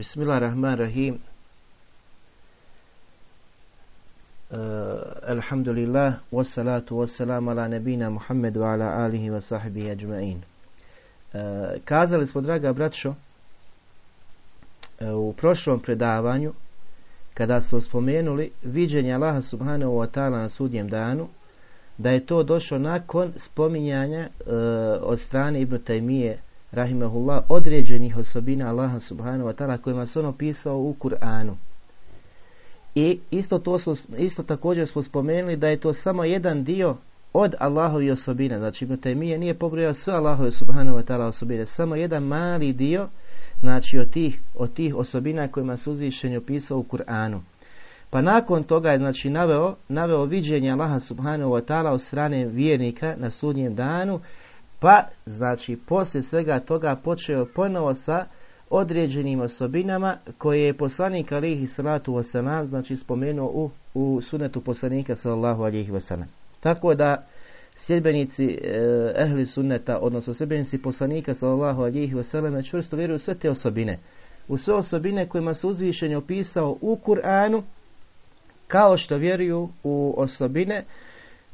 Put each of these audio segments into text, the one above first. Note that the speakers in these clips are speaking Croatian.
Bismillahirrahmanirrahim. Uh, alhamdulillah, wassalatu wassalamu ala nebina Muhammedu ala alihi wa sahbihi ajma'in. Uh, kazali smo, draga braćo, uh, u prošlom predavanju, kada smo spomenuli viđenje Allaha subhanahu wa ta'ala na sudnjem danu, da je to došlo nakon spominjanja od strane Ibn Taymije rahimahullah, određenih osobina Allaha subhanahu wa ta'ala kojima se on opisao u Kur'anu. I isto, to smo, isto također smo spomenuli da je to samo jedan dio od Allahovi osobina. Znači Ibn Taymije nije pobrojao sve Allahove subhanahu wa ta'ala osobine, samo jedan mali dio znači od tih, od tih osobina kojima se uzvišen opisao u Kur'anu. Pa nakon toga je znači naveo, naveo viđenje Allaha subhanahu wa ta'ala od strane vjernika na sudnjem danu pa, znači, poslije svega toga počeo ponovo sa određenim osobinama koje je poslanik alihi salatu wasalam, znači spomenuo u, u sunetu poslanika sallallahu alihi wasalam. Tako da sljedbenici eh, ehli sunneta, odnosno sljedbenici poslanika sallallahu alihi wasalam, čvrsto vjeruju sve te osobine. U sve osobine kojima su uzvišeni opisao u Kur'anu, kao što vjeruju u osobine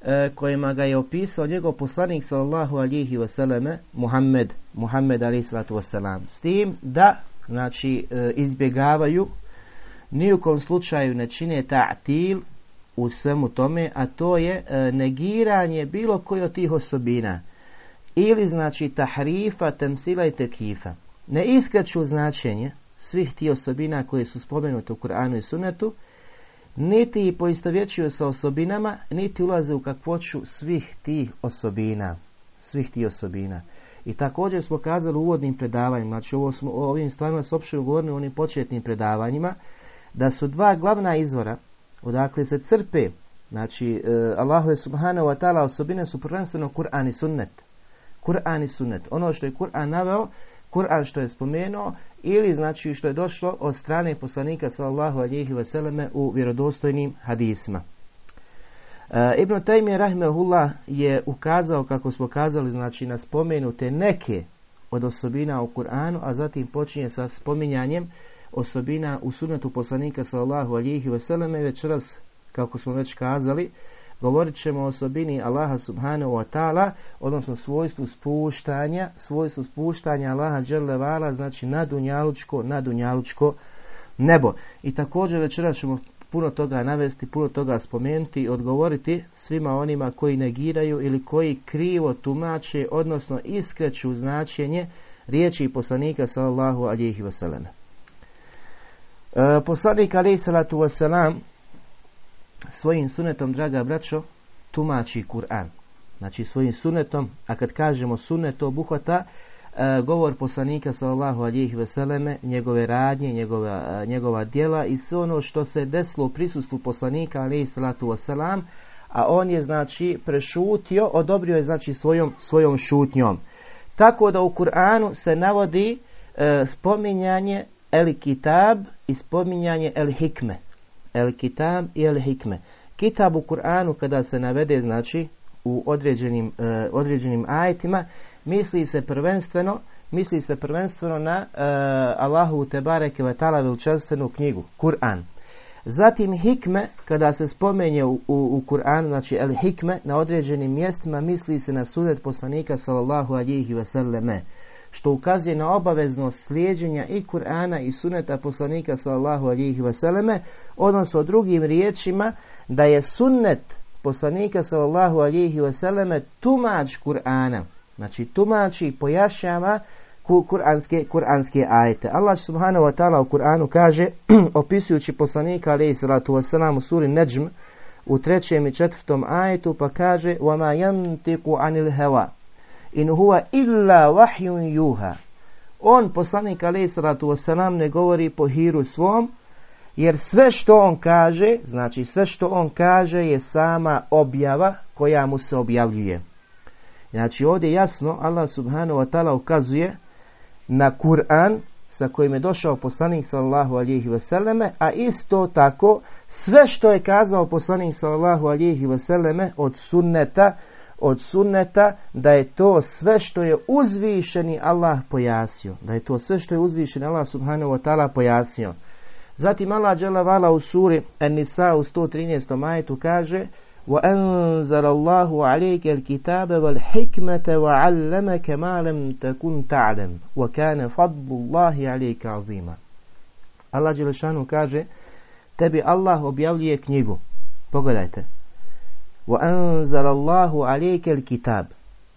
E, kojima ga je opisao njegov poslanik sallallahu alihi wasallam Muhammed, Muhammed alihi sallatu wasalam. S tim da, znači, e, izbjegavaju, nijukom slučaju ne čine ta'til u svemu tome, a to je e, negiranje bilo koje od tih osobina. Ili znači tahrifa, temsila i tekifa. Ne iskaču značenje svih tih osobina koje su spomenute u Kur'anu i Sunnetu, niti poistovjećuju sa osobinama, niti ulaze u kakvoću svih tih osobina. Svih tih osobina. I također smo kazali u uvodnim predavanjima, znači ovo smo, o ovim stvarima s opšte govorili u onim početnim predavanjima, da su dva glavna izvora odakle se crpe, znači e, Allahove subhanahu wa ta'ala osobine su prvenstveno Kur'an i sunnet. Kur'an i sunnet. Ono što je Kur'an naveo, Kur'an što je spomenuo ili znači što je došlo od strane poslanika sallallahu alihi vseleme u vjerodostojnim hadisima. E, Ibn Taymi rahmehullah je ukazao, kako smo kazali, znači na spomenute neke od osobina u Kur'anu, a zatim počinje sa spominjanjem osobina u sunnetu poslanika sallallahu alihi vseleme večeras, kako smo već kazali, Govorit ćemo o osobini Allaha subhanahu wa ta'ala, odnosno svojstvu spuštanja, svojstvu spuštanja Allaha vala, znači na dunjalučko, na dunjalučko nebo. I također večeras ćemo puno toga navesti, puno toga spomenuti i odgovoriti svima onima koji negiraju ili koji krivo tumače, odnosno iskreću značenje riječi poslanika sallallahu alihi wasallam. E, poslanik alihi salatu wasalam svojim sunetom, draga braćo, tumači Kur'an. Znači svojim sunetom, a kad kažemo sunet, to obuhvata e, govor poslanika sallallahu alihi veseleme, njegove radnje, njegova, e, njegova djela i sve ono što se desilo u prisustvu poslanika alihi salatu wasalam, a on je znači prešutio, odobrio je znači svojom, svojom šutnjom. Tako da u Kur'anu se navodi e, spominjanje el kitab i spominjanje el hikme el kitab i el hikme. Kitab u Kur'anu kada se navede znači u određenim, uh, određenim ajetima misli se prvenstveno misli se prvenstveno na uh, Allahu Tebareke ve Tala veličanstvenu knjigu, Kur'an. Zatim hikme, kada se spomenje u, u, u Kur'anu, znači el hikme, na određenim mjestima misli se na sunet poslanika sallallahu alihi wasallame što ukazuje na obaveznost slijeđenja i Kur'ana i suneta poslanika sallallahu alihi vseleme, odnosno drugim riječima da je sunnet poslanika sallallahu alihi vseleme tumač Kur'ana. Znači tumači i pojašnjava kuranske, kuranske ajete. Allah subhanahu wa ta'ala u Kur'anu kaže, opisujući poslanika alihi salatu wasalam u suri Najm, u trećem i četvrtom ajetu, pa kaže وَمَا يَنْتِقُ عَنِ الْهَوَا in huwa illa vahjun juha. On, poslanik alaih salatu wasalam, ne govori po hiru svom, jer sve što on kaže, znači sve što on kaže je sama objava koja mu se objavljuje. Znači ovdje jasno Allah subhanahu wa ta'ala ukazuje na Kur'an sa kojim je došao poslanik sallallahu alihi vseleme, a isto tako sve što je kazao poslanik sallallahu alihi vseleme od sunneta, od sunneta da je to sve što je uzvišeni Allah pojasnio. Da je to sve što je uzvišeni Allah subhanahu wa ta'ala pojasnio. Zatim Allah vala u suri An-Nisa u 113. majetu kaže وأنزل الله عليك الكتاب والحكمة وعلمك ما لم تكن تعلم وكان فضل الله عليك عظيما Allah Đelešanu kaže tebi Allah objavljuje knjigu pogledajte وأنزل الله عليك الكتاب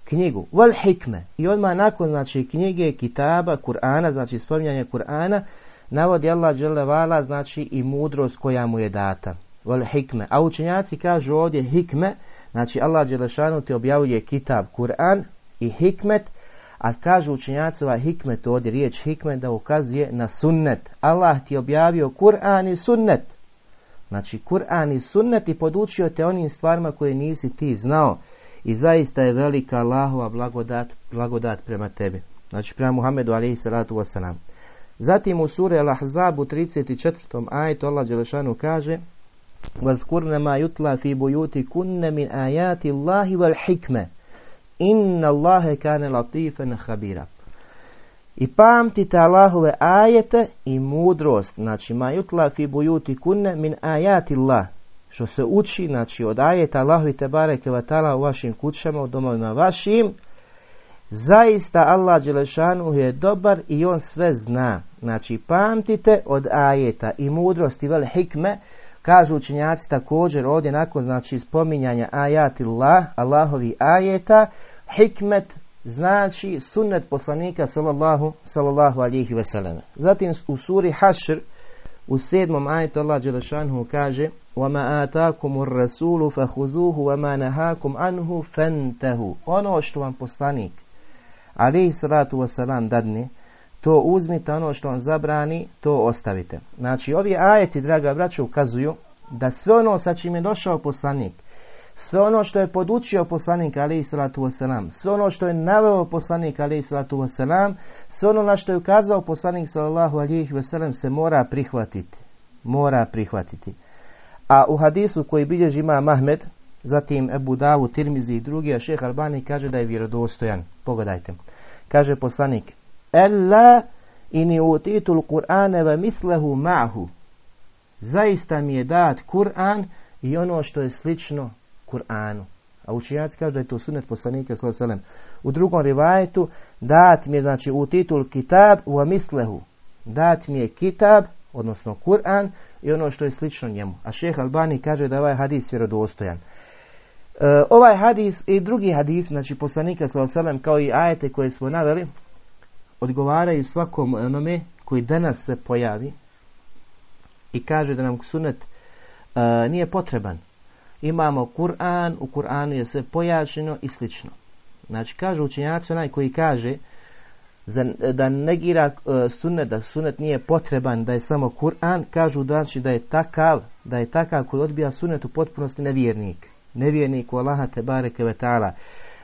knjigu wal hikme i odmah nakon znači knjige kitaba Kur'ana znači spominjanje Kur'ana navodi Allah dželle znači i mudrost koja mu je data wal hikme. A učenjaci kažu ovdje hikme, znači Allah Đelešanu ti objavljuje kitab Kur'an i hikmet, a kažu učenjaci ovaj hikmet ovdje, riječ hikmet da ukazuje na sunnet. Allah ti objavio Kur'an i sunnet. Znači Kur'an i sunnet i podučio te onim stvarima koje nisi ti znao. I zaista je velika Allahova blagodat, blagodat prema tebi. Znači prema Muhammedu alaihi salatu wasalam. Zatim u suri Al-Ahzab u 34. ajetu Allah Đelešanu kaže واذكرن ما يتلى في بيوتكن من آيات الله والحكمة إن الله كان لطيفا خبيرا i pamtite Allahove ajete i mudrost, znači ma jutla fi bujuti kunne min ajati Allah, što se uči, znači od ajeta Allahovi te bareke vatala u vašim kućama, u domovima vašim, zaista Allah Đelešanu je dobar i on sve zna. Znači pamtite od ajeta i mudrosti vel hikme, Kažu učinjaci također ovdje nakon znači spominjanja ajatillah, Allahovi ajeta, hikmet znači sunnet poslanika sallallahu, sallallahu alihi veseleme. Zatim u suri Hašr u sedmom ajetu Allah Đelešanhu kaže وَمَا آتَاكُمُ الرَّسُولُ فَهُذُوهُ وَمَا نَهَاكُمْ عَنْهُ فَنْتَهُ Ono što vam poslanik alihi salatu wasalam dadne, to uzmite, ono što vam zabrani, to ostavite. Znači, ovi ajeti, draga braća, ukazuju da sve ono sa čim je došao poslanik, sve ono što je podučio poslanik alaih salatu wasalam, sve ono što je naveo poslanik alaih salatu wasalam, sve ono na što je ukazao poslanik sallallahu alaih wasalam se mora prihvatiti. Mora prihvatiti. A u hadisu koji bilježi ima Mahmed, zatim Ebu Davu, Tirmizi i drugi, a šeh Albani kaže da je vjerodostojan. Pogledajte. Kaže poslanik, Ella ini utitul Kur'ane ve mislehu ma'hu. Zaista mi je dat Kur'an i ono što je slično Kur'anu. A učenjaci kažu da je to sunet poslanika sallallahu U drugom rivajetu dat mi je znači u titul kitab u mislehu. Dat mi je kitab, odnosno Kur'an i ono što je slično njemu. A šeh Albani kaže da ovaj hadis vjerodostojan. E, ovaj hadis i drugi hadis, znači poslanika sallallahu kao i ajete koje smo naveli, odgovaraju svakom onome koji danas se pojavi i kaže da nam sunet e, nije potreban. Imamo Kur'an, u Kur'anu je sve pojašnjeno i slično. Znači, kaže učenjaci onaj koji kaže da negira uh, sunet, da sunet nije potreban, da je samo Kur'an, kažu znači da je takav, da je takav koji odbija sunet u potpunosti nevjernik. Nevjernik u Allaha te bareke vetala.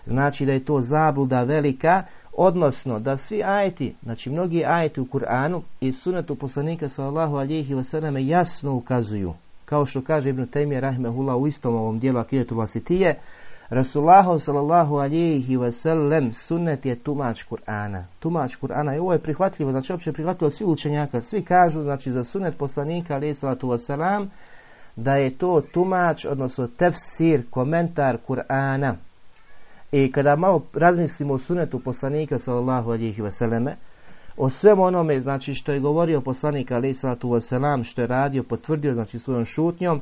Znači da je to zabluda velika, Odnosno, da svi ajeti, znači mnogi ajeti u Kur'anu i sunetu poslanika sallallahu alihi wasallam jasno ukazuju, kao što kaže Ibn Taymije rahmehullah u istom ovom dijelu akidetu vasitije, Rasulullah sallallahu alihi wasallam sunnet je tumač Kur'ana. Tumač Kur'ana i ovo je prihvatljivo, znači opće prihvatljivo svi učenjaka, svi kažu znači za sunnet poslanika alihi sallatu wasallam da je to tumač, odnosno tefsir, komentar Kur'ana. I kada malo razmislimo o sunetu poslanika sallallahu alihi vseleme, o svemu onome znači što je govorio poslanik sallatu wasalam, što je radio, potvrdio znači svojom šutnjom,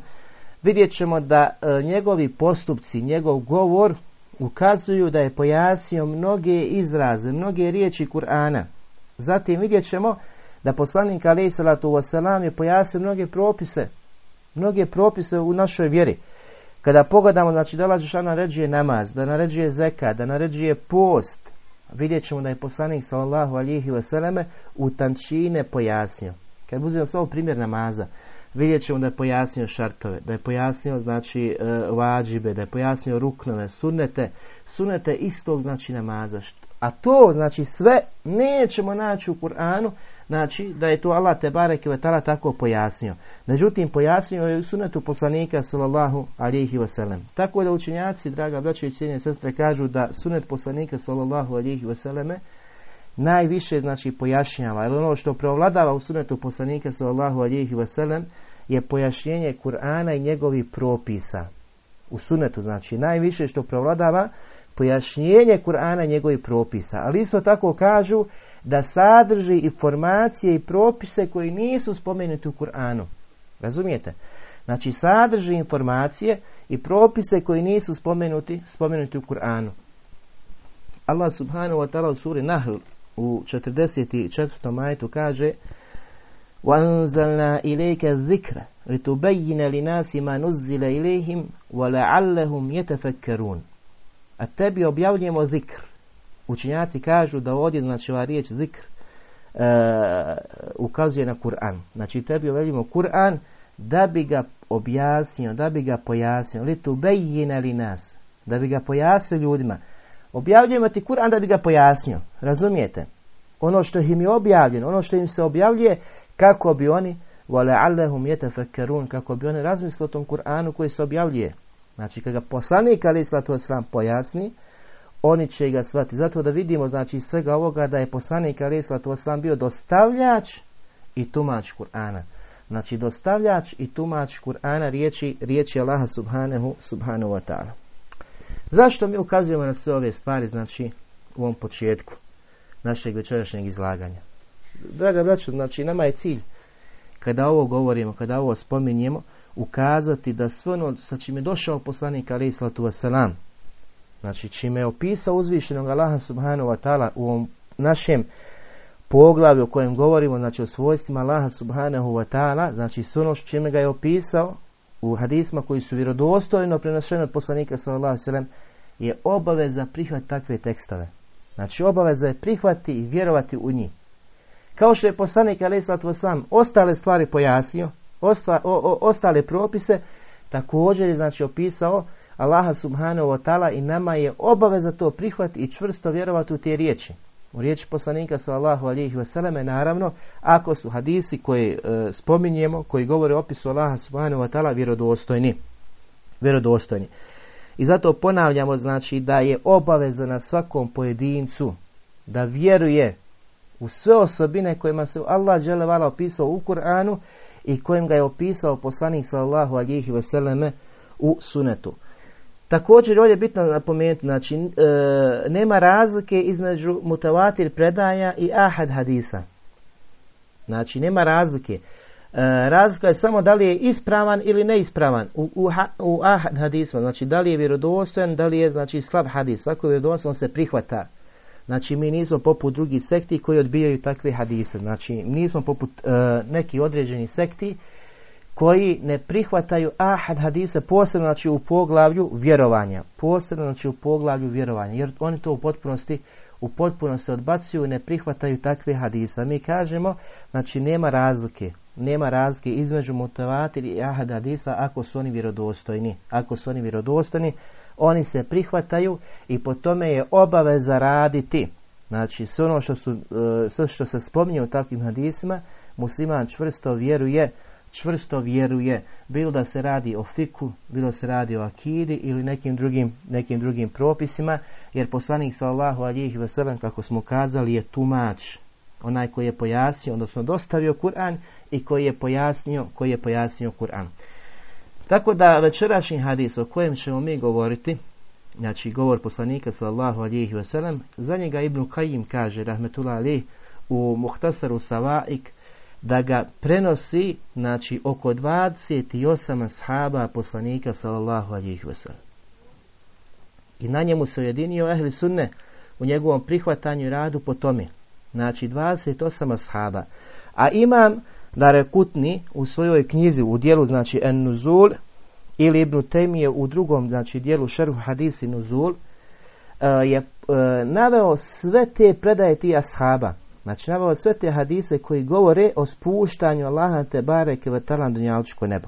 vidjet ćemo da e, njegovi postupci, njegov govor ukazuju da je pojasnio mnoge izraze, mnoge riječi Kur'ana. Zatim vidjet ćemo da poslanik sallatu wasalam je pojasnio mnoge propise, mnoge propise u našoj vjeri. Kada pogledamo, znači da Allah naređuje namaz, da naređuje zeka, da naređuje post, vidjet ćemo da je poslanik sallallahu alihi vseleme u tančine pojasnio. Kad uzmemo samo primjer namaza, vidjet ćemo da je pojasnio šartove, da je pojasnio znači e, vađibe, da je pojasnio ruknove, sunete, sunete istog znači namaza. A to znači sve nećemo naći u Kur'anu, znači da je to Allah te bareke ve tako pojasnio. Međutim, pojasnio je u sunetu poslanika sallallahu alihi wasallam. Tako da učenjaci, draga braćo i cijenje sestre, kažu da sunet poslanika sallallahu alihi wasallame najviše znači pojašnjava. Jer ono što preovladava u sunetu poslanika sallallahu alihi wasallam je pojašnjenje Kur'ana i njegovih propisa. U sunetu znači najviše što prevladava pojašnjenje Kur'ana i njegovih propisa. Ali isto tako kažu da sadrži informacije i propise koji nisu spomenuti u Kur'anu. Razumijete? Znači sadrži informacije i propise koji nisu spomenuti, spomenuti u Kur'anu. Allah subhanahu wa ta'ala u suri Nahl u 44. majtu kaže وَأَنزَلْنَا إِلَيْكَ الذِّكْرَ لِتُبَيِّنَ لِنَاسِ مَا نُزِّلَ إِلَيْهِمْ وَلَعَلَّهُمْ يَتَفَكَّرُونَ A tebi objavljujemo zikr. Učinjaci kažu da ovdje, znači ova riječ zikr, uh, ukazuje na Kur'an. Znači tebi objavljujemo Kur'an da bi ga objasnio, da bi ga pojasnio. Li tu li nas. Da bi ga pojasnio ljudima. Objavljujemo ti Kur'an da bi ga pojasnio. Razumijete? Ono što im je objavljeno, ono što im se objavljuje, kako bi oni وَلَعَلَّهُمْ يَتَفَكَّرُونَ kako bi oni razmislili o tom Kur'anu koji se objavljuje. Znači, kada ga poslanik ali islatu sram pojasni, oni će ga shvatiti. Zato da vidimo, znači, svega ovoga da je poslanik ali islatu sram bio dostavljač i tumač Kur'ana. Znači, dostavljač i tumač Kur'ana riječi, riječi Allaha subhanahu, subhanahu wa ta'ala. Zašto mi ukazujemo na sve ove stvari, znači, u ovom početku našeg večerašnjeg izlaganja? Draga braćo, znači, nama je cilj kada ovo govorimo, kada ovo spominjemo, ukazati da sve ono sa čim je došao poslanik alaih sallatu wasalam, znači čime je opisao uzvišenog Allaha subhanahu wa ta'ala u ovom našem poglavlju o kojem govorimo, znači o svojstvima Allaha subhanahu wa ta'ala, znači sve ono čime ga je opisao u hadisma koji su vjerodostojno prenošeni od poslanika sallallahu alejhi je obaveza prihvati takve tekstove. Znači obaveza je prihvati i vjerovati u njih. Kao što je poslanik alaihissalatu sam ostale stvari pojasnio, ostale propise, također je znači opisao Allaha subhanahu wa ta'ala i nama je obaveza to prihvati i čvrsto vjerovati u te riječi. U riječi poslanika sallallahu alihi wasallam naravno ako su hadisi koje e, spominjemo, koji govore o opisu Allaha subhanahu wa ta'ala vjerodostojni. Vjerodostojni. I zato ponavljamo znači da je obaveza na svakom pojedincu da vjeruje u sve osobine kojima se Allah dželevala opisao u Kur'anu i kojim ga je opisao poslanik sallallahu alihi vseleme u sunetu. Također ovdje je bitno napomenuti, znači e, nema razlike između mutavatir predaja i ahad hadisa. Znači nema razlike. E, razlika je samo da li je ispravan ili neispravan u, u, u ahad hadisma. Znači da li je vjerodostojan, da li je znači slab hadis. Ako je vjerodostojan se prihvata. Znači mi nismo poput drugih sekti koji odbijaju takve hadise. Znači nismo poput uh, neki određeni sekti koji ne prihvataju ahad hadise posebno znači u poglavlju vjerovanja. Posebno znači u poglavlju vjerovanja. Jer oni to u potpunosti u potpunosti odbacuju i ne prihvataju takve hadise. Mi kažemo, znači nema razlike. Nema razlike između mutavatir i ahad hadisa ako su oni vjerodostojni. Ako su oni vjerodostojni, oni se prihvataju i po tome je obaveza raditi. Znači, sve ono što, su, e, sve što se spominje u takvim hadisima, musliman čvrsto vjeruje, čvrsto vjeruje, bilo da se radi o fiku, bilo se radi o akidi ili nekim drugim, nekim drugim propisima, jer poslanik sallahu alijih veselam, kako smo kazali, je tumač, onaj koji je pojasnio, odnosno dostavio Kur'an i koji je pojasnio, koji je pojasnio Kur'an. Tako da večerašnji hadis o kojem ćemo mi govoriti, znači govor poslanika sallallahu alihi wasallam, za njega Ibn Kajim kaže, rahmetullah ali, u Muhtasaru Savaik, da ga prenosi, znači, oko 28 ashaba poslanika sallallahu alihi wasallam. I na njemu se ujedinio ehli sunne u njegovom prihvatanju i radu po tome. Znači, 28 ashaba. A imam Darekutni u svojoj knjizi u dijelu znači En Nuzul ili Ibn Temije u drugom znači dijelu Šerhu Hadisi Nuzul e, je e, naveo sve te predaje ti ashaba. Znači naveo sve te hadise koji govore o spuštanju Allaha te bareke ve talan dunjalčko nebo.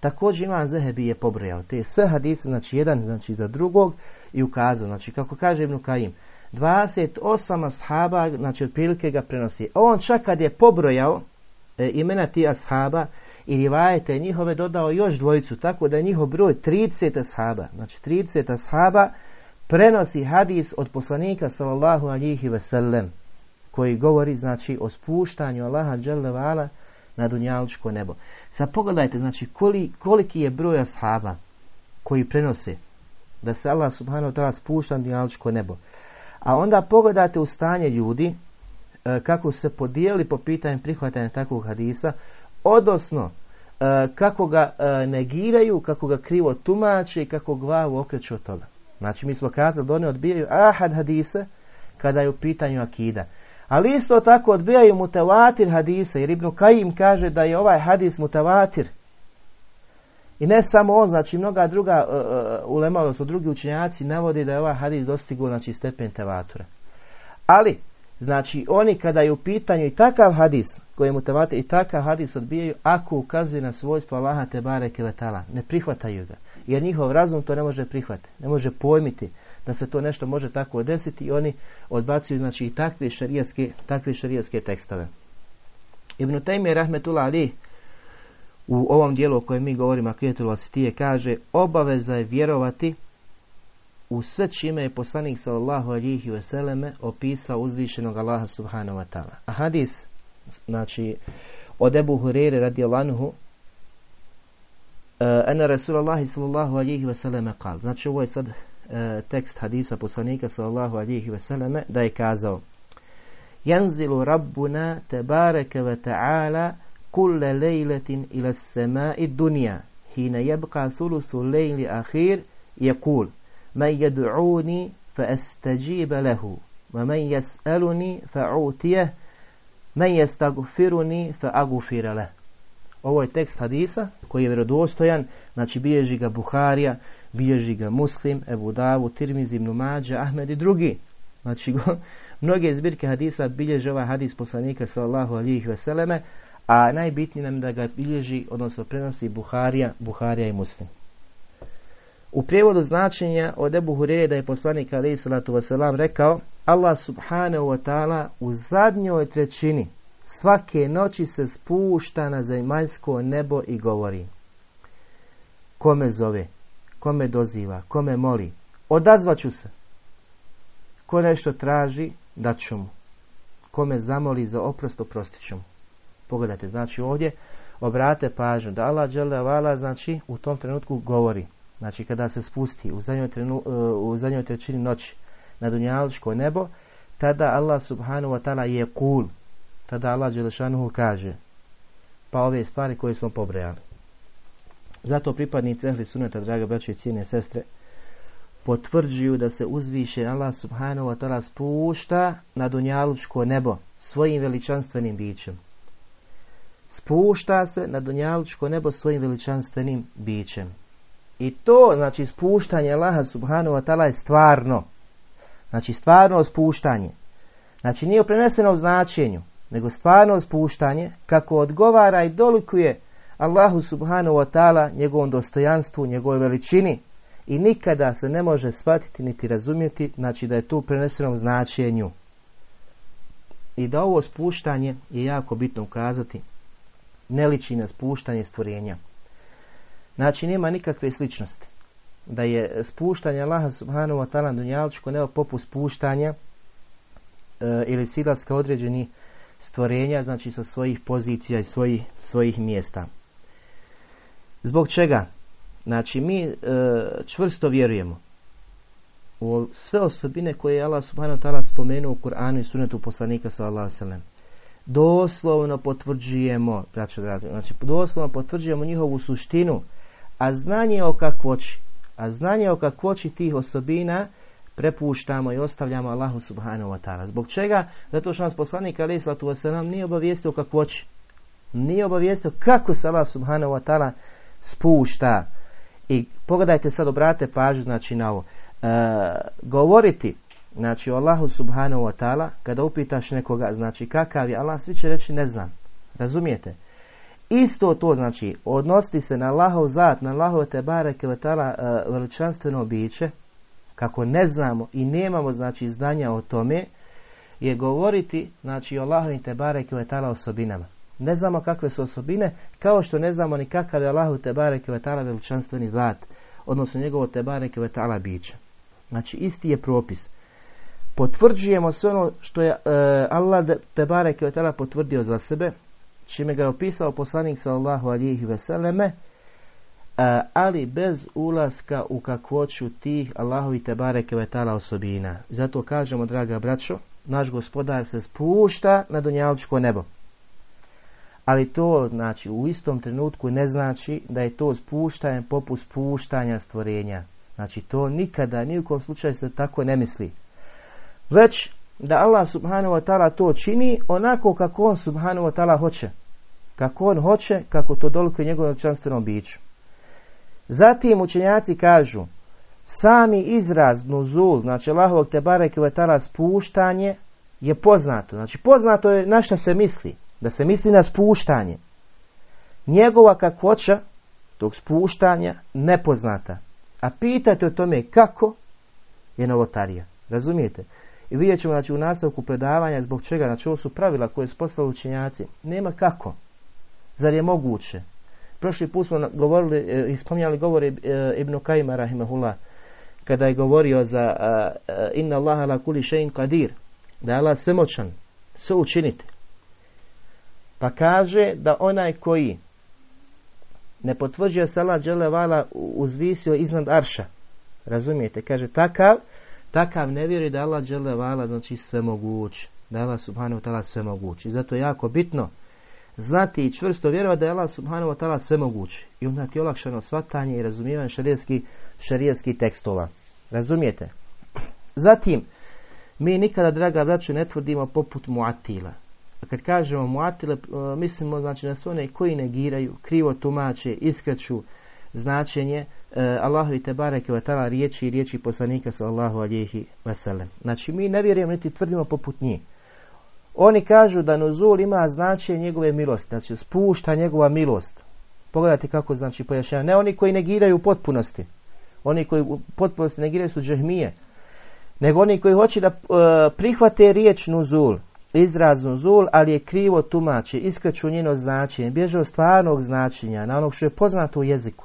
Također Imam Zehebi je pobrojao te sve hadise, znači jedan znači za drugog i ukazao. Znači kako kaže Ibn Kajim, 28 ashaba, znači otprilike ga prenosi. On čak kad je pobrojao e, imena ti ashaba i rivajete njihove dodao još dvojicu, tako da je njihov broj 30 ashaba. Znači 30 ashaba prenosi hadis od poslanika sallallahu alihi sellem koji govori znači o spuštanju Allaha dželle na dunjalučko nebo. Sad pogledajte znači koliki je broj ashaba koji prenose da se Allah subhanahu ta'ala spušta na dunjalučko nebo. A onda pogledajte u stanje ljudi e, kako se podijeli po pitanju prihvatanja takvog hadisa, odnosno e, kako ga e, negiraju, kako ga krivo tumače i kako glavu okreću od toga. Znači mi smo kazali da oni odbijaju ahad hadise kada je u pitanju akida. Ali isto tako odbijaju mutavatir hadise jer Ibn Kajim kaže da je ovaj hadis mutavatir. I ne samo on, znači mnoga druga uh, ulema, odnosno drugi učenjaci navodi da je ovaj hadis dostigao znači, stepen tevatura. Ali, znači oni kada je u pitanju i takav hadis koji mu i takav hadis odbijaju ako ukazuje na svojstvo Allaha te bare kevetala, ne prihvataju ga. Jer njihov razum to ne može prihvatiti, ne može pojmiti da se to nešto može tako desiti i oni odbacuju znači i takve šarijaske, takve šarijaske tekstove. Ibn Taymi rahmetullah ali u ovom dijelu o kojem mi govorimo Akijetul Vasitije kaže obaveza je vjerovati u sve čime je poslanik sallallahu alihi veseleme opisao uzvišenog Allaha subhanahu wa ta'ala. A hadis, znači, od Ebu Hurere radi Allahuhu, Ena Rasulallahi sallallahu alihi veseleme kal. Znači, ovo je sad tekst hadisa poslanika sallallahu alihi veseleme da je kazao Janzilu Rabbuna tebareke ve ta'ala kulle lejletin ila semai dunja hina jebka thuluthu lejli ahir يقول من يدعوني فأستجيب له ومن يسألني فأعطيه من يستغفرني فأغفر له Ovo je tekst hadisa koji je vjerodostojan, znači bilježi ga Buharija, bilježi ga Muslim, Ebu Davu, Tirmiz, Ibn Mađa, Ahmed i drugi. Znači, mnoge zbirke hadisa bilježe ovaj hadis poslanika sallallahu alihi veseleme, a najbitnije nam da ga bilježi, odnosno prenosi Buharija, Buharija i Muslim. U prijevodu značenja od Ebu Hurere da je poslanik alaih salatu wasalam rekao Allah subhanahu wa ta'ala u zadnjoj trećini svake noći se spušta na zemaljsko nebo i govori kome zove, kome doziva, kome moli, odazvaću se. Ko nešto traži, dat ću mu. Kome zamoli za oprost, oprostit ću mu. Pogledajte, znači ovdje obrate pažnju da Allah dželle znači u tom trenutku govori. Znači kada se spusti u zadnjoj, trenu, e, u zadnjoj trećini noći na dunjaličko nebo, tada Allah subhanahu wa ta'ala je kul. Tada Allah Đelešanuhu kaže pa ove stvari koje smo pobrojali. Zato pripadnici ehli suneta, draga braće i cijene sestre, potvrđuju da se uzviše Allah subhanahu wa ta'ala spušta na dunjalučko nebo svojim veličanstvenim bićem spušta se na dunjalučko nebo svojim veličanstvenim bićem. I to, znači, spuštanje Allaha subhanahu wa ta'ala je stvarno. Znači, stvarno spuštanje. Znači, nije u značenju, nego stvarno spuštanje, kako odgovara i dolikuje Allahu subhanahu wa ta'ala, njegovom dostojanstvu, njegovoj veličini. I nikada se ne može shvatiti niti razumjeti, znači da je tu u značenju. I da ovo spuštanje je jako bitno ukazati ne liči na spuštanje stvorenja. Znači nema nikakve sličnosti. Da je spuštanje Allaha subhanahu wa ta'ala dunjalčko nema poput spuštanja e, ili silaska određenih stvorenja, znači sa svojih pozicija i svojih, svojih mjesta. Zbog čega? Znači mi e, čvrsto vjerujemo u sve osobine koje je Allah subhanahu ta'ala spomenuo u Kur'anu i sunetu poslanika sallallahu alaihi doslovno potvrđujemo, znači doslovno potvrđujemo njihovu suštinu, a znanje o kakvoći, a znanje o kakvoći tih osobina prepuštamo i ostavljamo Allahu subhanahu wa ta'ala. Zbog čega? Zato što nas poslanik alaih sallatu wasalam nije obavijestio kakvoći. Nije obavijestio kako se Allah subhanahu wa ta'ala spušta. I pogledajte sad, obrate pažnju znači na ovo. E, govoriti znači Allahu subhanahu wa ta'ala, kada upitaš nekoga, znači kakav je Allah, svi će reći ne znam. Razumijete? Isto to znači, odnosti se na Allahov zat, na Allahov te bareke ta'ala uh, veličanstveno biće, kako ne znamo i nemamo znači znanja o tome, je govoriti znači o Allahovim tebare kvetala osobinama. Ne znamo kakve su osobine, kao što ne znamo ni kakav je Allahu tebare kvetala veličanstveni zlat, odnosno njegovo tebare kvetala bića. Znači isti je propis. Potvrđujemo sve ono što je uh, Allah tebare kvetala potvrdio za sebe, čime ga je opisao poslanik sallallahu alihi veseleme, ali bez ulaska u kakvoću tih Allahovi tebare kevetala osobina. Zato kažemo, draga braćo, naš gospodar se spušta na donjaličko nebo. Ali to znači u istom trenutku ne znači da je to spuštanje poput spuštanja stvorenja. Znači to nikada, ni u kom slučaju se tako ne misli. Već da Allah subhanahu wa ta'ala to čini onako kako on subhanahu wa ta'ala hoće. Kako on hoće, kako to doliko njegovom čanstvenom biću. Zatim učenjaci kažu, sami izraz nuzul, znači Allahovog te barek spuštanje je poznato. Znači poznato je na šta se misli, da se misli na spuštanje. Njegova kakvoća tog spuštanja nepoznata. A pitate o tome kako je novotarija. Razumijete? I vidjet ćemo znači, u nastavku predavanja zbog čega, znači ovo su pravila koje su poslali učenjaci. Nema kako. Zar je moguće? Prošli put smo govorili e, i spominjali govore e, Ibn Kajma rahimahullah kada je govorio za inna Allaha la kuli šein kadir da je Allah svemoćan sve učiniti pa kaže da onaj koji ne potvrđuje se Allah vala uzvisio iznad arša razumijete kaže takav takav ne vjeruje da Allah vala znači sve moguć da je Allah subhanahu ta'ala sve moguć i zato je jako bitno znati i čvrsto vjerovati da je Allah subhanahu ta'ala sve mogući. I onda ti je olakšano svatanje i razumijevanje šarijeskih tekstova. Razumijete? Zatim, mi nikada, draga braću, ne tvrdimo poput muatila. A kad kažemo muatile, e, mislimo znači na sve one koji negiraju, krivo tumače, iskreću značenje uh, Allahu te bareke wa riječi i riječi poslanika sallallahu alihi wasallam. Znači mi ne vjerujemo niti tvrdimo poput njih. Oni kažu da nuzul ima značenje njegove milosti, znači spušta njegova milost. Pogledajte kako znači pojašnjava. Ne oni koji negiraju u potpunosti. Oni koji u potpunosti negiraju su džehmije. Nego oni koji hoće da uh, prihvate riječ nuzul, izraz nuzul, ali je krivo tumači, iskreću njeno značenje, bježe od stvarnog značenja, na onog što je poznato u jeziku.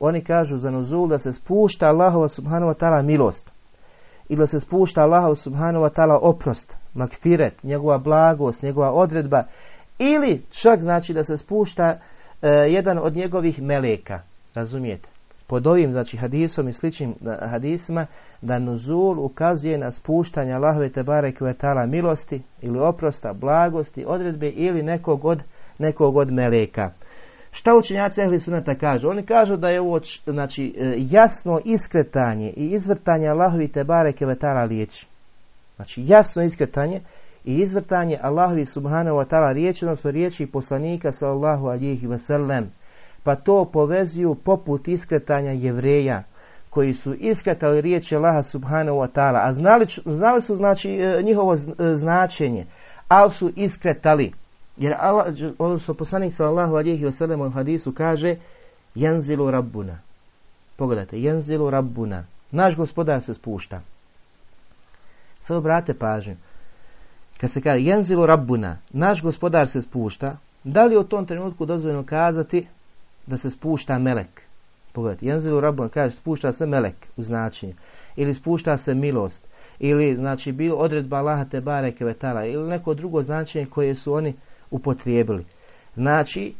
Oni kažu za nuzul da se spušta Allahova subhanahu wa ta'ala milost. I da se spušta Allahova subhanahu wa ta'ala oprost makfiret, njegova blagost, njegova odredba, ili čak znači da se spušta e, jedan od njegovih meleka, razumijete? Pod ovim znači hadisom i sličnim hadisima da nuzul ukazuje na spuštanje Allahove tebare kvetala milosti ili oprosta, blagosti, odredbe ili nekog od, nekog od meleka. Šta učenjaci Ehli Sunata kažu? Oni kažu da je ovo znači, e, jasno iskretanje i izvrtanje Allahovi tebare kvetala liječi. Znači jasno iskretanje i izvrtanje Allahovi subhanahu wa ta'ala riječi, odnosno riječi poslanika sallallahu alihi wasallam. Pa to povezuju poput iskretanja jevreja koji su iskretali riječi Allaha subhanahu wa ta'ala, a znali, znali su znači e, njihovo e, značenje, ali su iskretali. Jer Allah, odnosno poslanik sallallahu alihi wasallam u hadisu kaže Janzilu rabbuna. Pogledajte, Janzilu rabbuna. Naš gospodar se spušta. Sad obrate pažnju. Kad se kaže jenzilu rabbuna, naš gospodar se spušta, da li u tom trenutku dozvoljeno kazati da se spušta melek? Pogledajte, jenzilu rabbuna kaže spušta se melek u značenju. Ili spušta se milost. Ili znači bilo odredba Allaha te bareke. Ili neko drugo značenje koje su oni upotrijebili. Znači,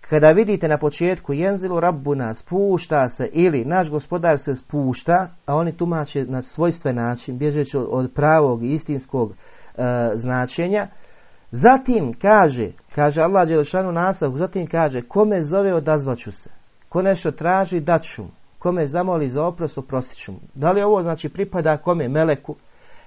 kada vidite na početku jenzilu rabbuna spušta se ili naš gospodar se spušta, a oni tumače na svojstven način, bježeći od pravog i istinskog e, značenja, zatim kaže, kaže Allah Đelešanu nastavku, zatim kaže, kome zove odazvaću se, ko nešto traži daću, kome zamoli za oprost oprostit ću mu. Da li ovo znači pripada kome, meleku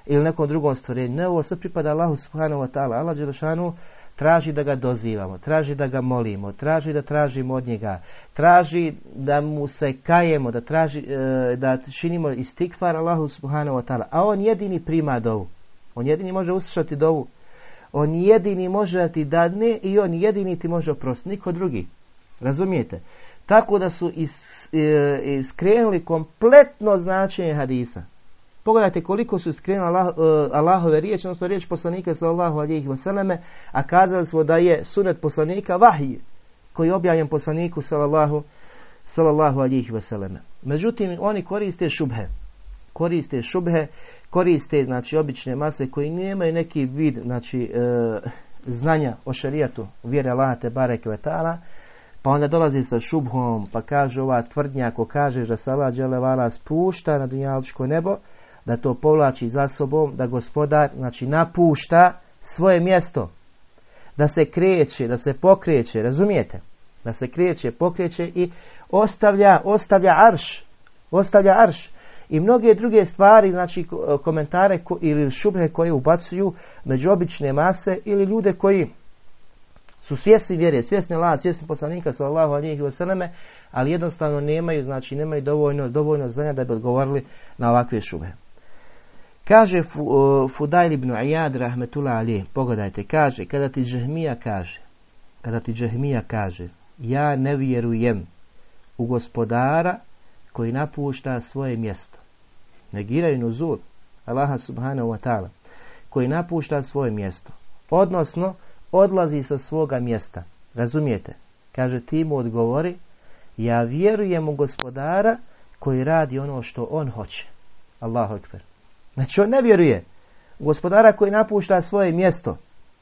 ili nekom drugom stvorenju? Ne, ovo sve pripada Allahu subhanahu wa ta'ala. Allah Đelešanu traži da ga dozivamo, traži da ga molimo, traži da tražimo od njega, traži da mu se kajemo, da, traži, e, da činimo istikvar Allahu subhanahu wa ta'ala. A on jedini prima dovu. On jedini može uslušati dovu. On jedini može da ti dadne i on jedini ti može oprostiti. Niko drugi. Razumijete? Tako da su e, iskrenuli kompletno značenje hadisa. Pogledajte koliko su skrenuli Allah, uh, Allahove riječi, odnosno riječ poslanika sallallahu alihi vseleme, a kazali smo da je sunet poslanika vahij, koji je objavljen poslaniku sallallahu, sallallahu alihi vseleme. Međutim, oni koriste šubhe. Koriste šubhe, koriste znači obične mase koji nemaju neki vid znači e, znanja o šarijatu vjere Allaha te bareke pa onda dolazi sa šubhom pa kaže ova tvrdnja ako kaže da Allah dželevala spušta na dunjaličko nebo da to povlači za sobom da gospodar znači napušta svoje mjesto da se kreće, da se pokreće, razumijete? Da se kreće, pokreće i ostavlja, ostavlja arš, ostavlja arš i mnoge druge stvari, znači komentare ili šubne koje ubacuju među obične mase ili ljude koji su svjesni vjere, svjesni Allah, svjesni poslanika sallallahu alejhi ve selleme, ali jednostavno nemaju, znači nemaju dovoljno dovoljno znanja da bi odgovorili na ovakve šube. Kaže Fudail ibn Iyad rahmetullah ali, pogledajte, kaže, kada ti Džehmija kaže, kada ti Džehmija kaže, ja ne vjerujem u gospodara koji napušta svoje mjesto. Negiraju nuzul Allaha subhanahu wa ta'ala koji napušta svoje mjesto. Odnosno, odlazi sa svoga mjesta. Razumijete? Kaže ti mu odgovori, ja vjerujem u gospodara koji radi ono što on hoće. Allahu ekber. Znači on ne vjeruje gospodara koji napušta svoje mjesto,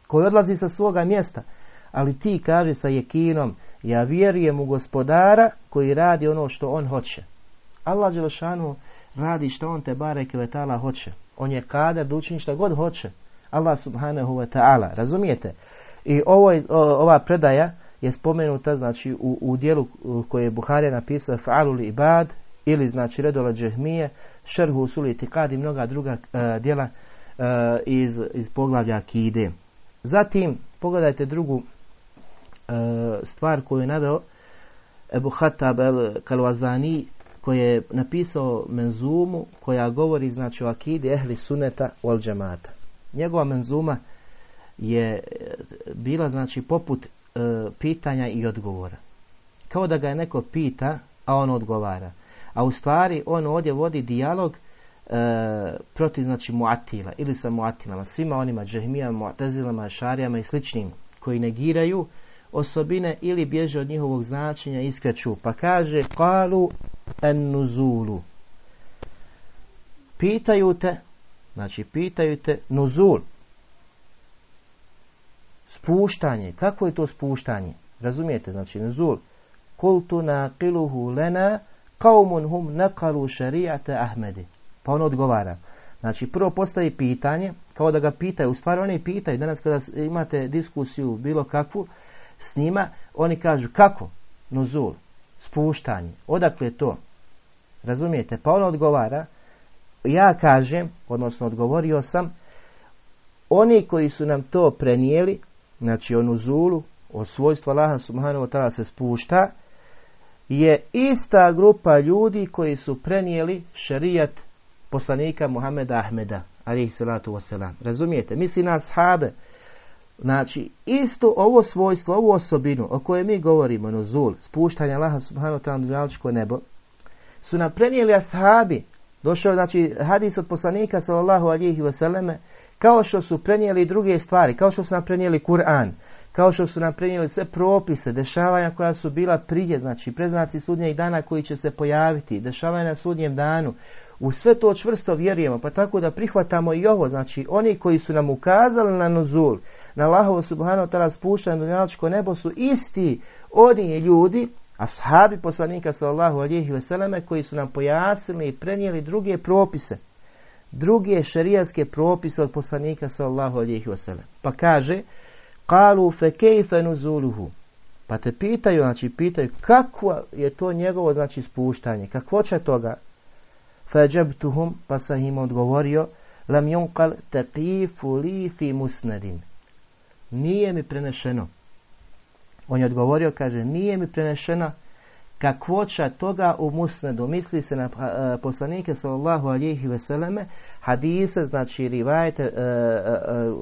koji odlazi sa svoga mjesta. Ali ti kaže sa jekinom, ja vjerujem u gospodara koji radi ono što on hoće. Allah Đelešanu radi što on te bareke vetala hoće. On je kada da učini što god hoće. Allah subhanahu wa ta'ala. Razumijete? I ovo, ova predaja je spomenuta znači u, u dijelu koje je Buharija napisao Fa'alul ibad ili znači redola džehmije, šerhu usuli tikad i mnoga druga uh, dijela uh, iz, iz poglavlja kide. Zatim pogledajte drugu uh, stvar koju je naveo Ebu Hatab el Kalvazani koji je napisao menzumu koja govori znači o akidi ehli suneta wal džemata. Njegova menzuma je e, bila znači poput e, pitanja i odgovora. Kao da ga je neko pita, a on odgovara. A u stvari on ovdje vodi dijalog e, protiv znači muatila ili sa muatilama, svima onima džehmijama, muatezilama, šarijama i sličnim koji negiraju osobine ili bježe od njihovog značenja iskreću. Pa kaže kalu en nuzulu. Pitaju te, znači pitaju te nuzul. Spuštanje. Kako je to spuštanje? Razumijete? Znači nuzul. Kultu naqiluhu lena kaumun hum nakalu šarijate Ahmedi. Pa on odgovara. Znači prvo postavi pitanje, kao da ga pitaju, u stvari oni pitaju, danas kada imate diskusiju bilo kakvu, s njima, oni kažu kako? Nuzul, spuštanje. Odakle to? Razumijete? Pa on odgovara, ja kažem, odnosno odgovorio sam, oni koji su nam to prenijeli, znači o nuzulu, o svojstvu Allaha subhanahu wa ta'ala se spušta, je ista grupa ljudi koji su prenijeli šerijat poslanika Muhameda Ahmeda, alihi salatu wasalam. Razumijete? Misli na sahabe, Znači, isto ovo svojstvo, ovu osobinu o kojoj mi govorimo, nuzul, spuštanje Allaha subhanahu ta'ala nebo, su nam prenijeli ashabi. Došao, znači, hadis od poslanika, sallallahu alihi wasallame, kao što su prenijeli druge stvari, kao što su nam prenijeli Kur'an, kao što su nam prenijeli sve propise, dešavanja koja su bila prije, znači preznaci sudnjeg dana koji će se pojaviti, dešavanja na sudnjem danu, u sve to čvrsto vjerujemo, pa tako da prihvatamo i ovo, znači oni koji su nam ukazali na nuzul, na Allahovo subhanahu wa ta'ala spuštanje na dunjaličko nebo su isti oni ljudi, ashabi poslanika sallallahu alihi veseleme koji su nam pojasnili i prenijeli druge propise, druge šarijaske propise od poslanika sallallahu alihi veseleme. Pa kaže, kalu fe kejfe nuzuluhu. Pa te pitaju, znači pitaju kako je to njegovo znači spuštanje, kakvo će toga. Feđebtuhum, pa sam im odgovorio, lam yunkal taqifu li fi musnadin nije mi prenešeno. On je odgovorio, kaže, nije mi prenešena kakvoća toga u musnedu. Misli se na e, poslanike sallallahu alihi veseleme, hadise, znači rivajte e, e,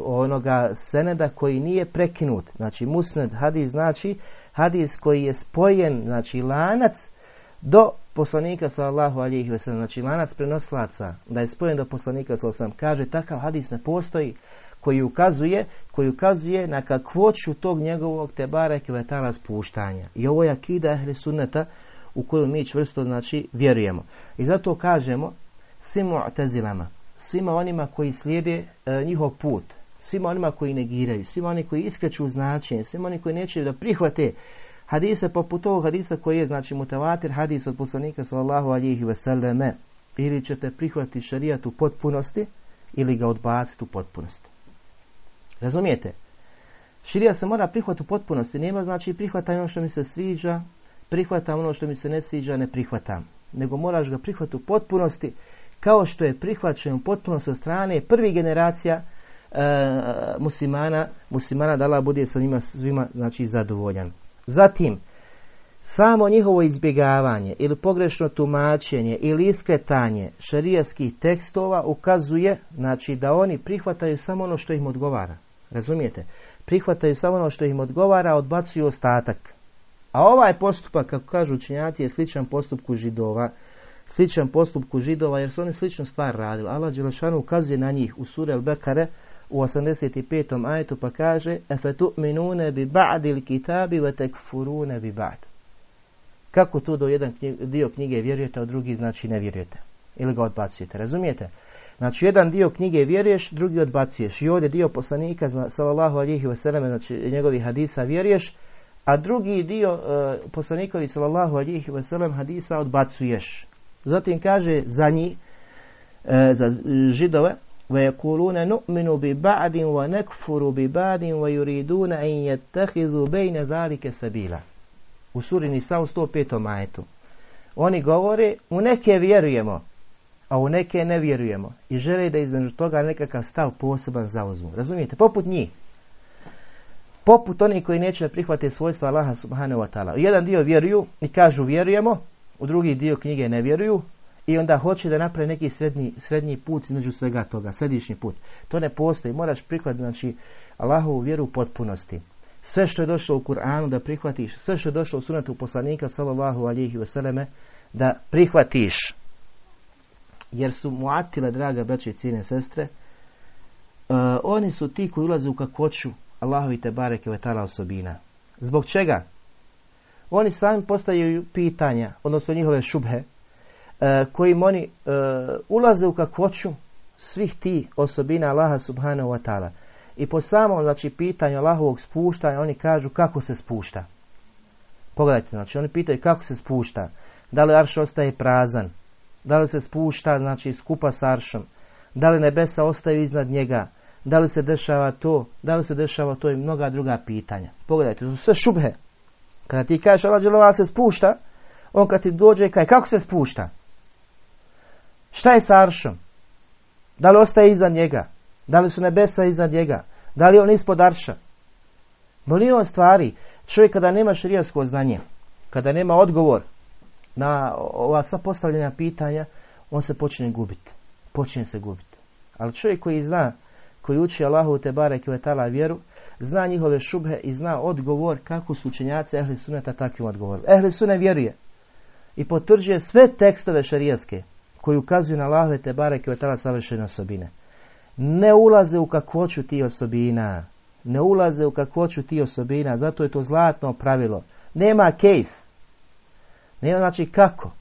onoga seneda koji nije prekinut. Znači musned hadis znači Hadis koji je spojen, znači lanac do poslanika sallallahu alihi wasallam, znači lanac prenoslaca, da je spojen do poslanika sallallahu kaže takav hadis ne postoji koji ukazuje, koji ukazuje na kakvoću tog njegovog tebara kvetala spuštanja. I ovo je akida ehli sunneta u koju mi čvrsto znači vjerujemo. I zato kažemo svim mu'tazilama, svima onima koji slijede e, njihov put, svima onima koji negiraju, svima oni koji iskreću značenje, svima oni koji neće da prihvate hadise poput ovog hadisa koji je znači mutavatir hadis od poslanika sallallahu alihi wasallame ili ćete prihvatiti šarijat u potpunosti ili ga odbaciti u potpunosti. Razumijete? Širija se mora prihvatiti u potpunosti. Nema znači prihvataj ono što mi se sviđa, prihvatam ono što mi se ne sviđa, ne prihvatam. Nego moraš ga prihvatiti u potpunosti kao što je prihvaćen u potpunosti od strane prvih generacija e, muslimana, muslimana da Allah bude sa njima svima znači zadovoljan. Zatim, samo njihovo izbjegavanje ili pogrešno tumačenje ili iskretanje šarijaskih tekstova ukazuje znači da oni prihvataju samo ono što im odgovara. Razumijete? Prihvataju samo ono što im odgovara, odbacuju ostatak. A ovaj postupak, kako kažu učenjaci, je sličan postupku židova. Sličan postupku židova, jer su oni sličnu stvar radili. Allah Đelešanu ukazuje na njih u sure Al-Bekare u 85. ajetu pa kaže minune bi ba'dil kitabi wa tekfurune bi ba'd. Kako tu do jedan dio knjige vjerujete, a drugi znači ne vjerujete. Ili ga odbacujete. Razumijete? Znači jedan dio knjige vjeruješ, drugi odbacuješ. I ovdje dio poslanika sallallahu alihi wasallam, znači njegovih hadisa vjeruješ, a drugi dio uh, poslanikovi sallallahu alihi wasallam hadisa odbacuješ. Zatim kaže za njih, uh, za židove, ويقولون نؤمن ببعد ونكفر ببعد ويريدون أن يتخذوا بين ذلك سبيلا u suri Nisa u 105. majetu. Oni govore, u neke vjerujemo, a u neke ne vjerujemo. I žele da između toga nekakav stav poseban zauzmu. Razumijete? Poput njih. Poput onih koji neće prihvatiti svojstva Allaha subhanahu wa ta'ala. Jedan dio vjeruju i kažu vjerujemo, u drugi dio knjige ne vjeruju, i onda hoće da napravi neki srednji, srednji put između svega toga, središnji put. To ne postoji. Moraš prihvatiti znači, Allahovu vjeru u potpunosti. Sve što je došlo u Kur'anu da prihvatiš, sve što je došlo u sunetu poslanika sallallahu alihi vseleme da prihvatiš. Jer su muatile, draga braće i cijene sestre, uh, oni su ti koji ulaze u kakvoću Allahovi te bareke vetala osobina. Zbog čega? Oni sami postavljaju pitanja, odnosno njihove šubhe, uh, kojim oni uh, ulaze u kakvoću svih ti osobina Allaha subhanahu wa ta'ala. I po samom znači, pitanju Allahovog spuštanja oni kažu kako se spušta. Pogledajte, znači oni pitaju kako se spušta. Da li arš ostaje prazan? Da li se spušta znači skupa s aršom? Da li nebesa ostaju iznad njega? Da li se dešava to? Da li se dešava to i mnoga druga pitanja? Pogledajte, to su sve šubhe. Kada ti kažeš Allah se spušta, on kad ti dođe kaže kako se spušta? Šta je s aršom? Da li ostaje iznad njega? Da li su nebesa iznad njega? Da li on ispod arša? Milion stvari. Čovjek kada nema širijasko znanje, kada nema odgovor na ova sva postavljena pitanja, on se počne gubiti. Počne se gubiti. Ali čovjek koji zna, koji uči Allahu te barek i vjeru, zna njihove šubhe i zna odgovor kako su učenjaci ehli suneta takvim odgovorom. Ehli sune vjeruje i potvrđuje sve tekstove šarijaske koji ukazuju na Allahu te barek i savršene osobine ne ulaze u kakvoću ti osobina. Ne ulaze u kakvoću ti osobina, zato je to zlatno pravilo. Nema kejf. Nema znači kako.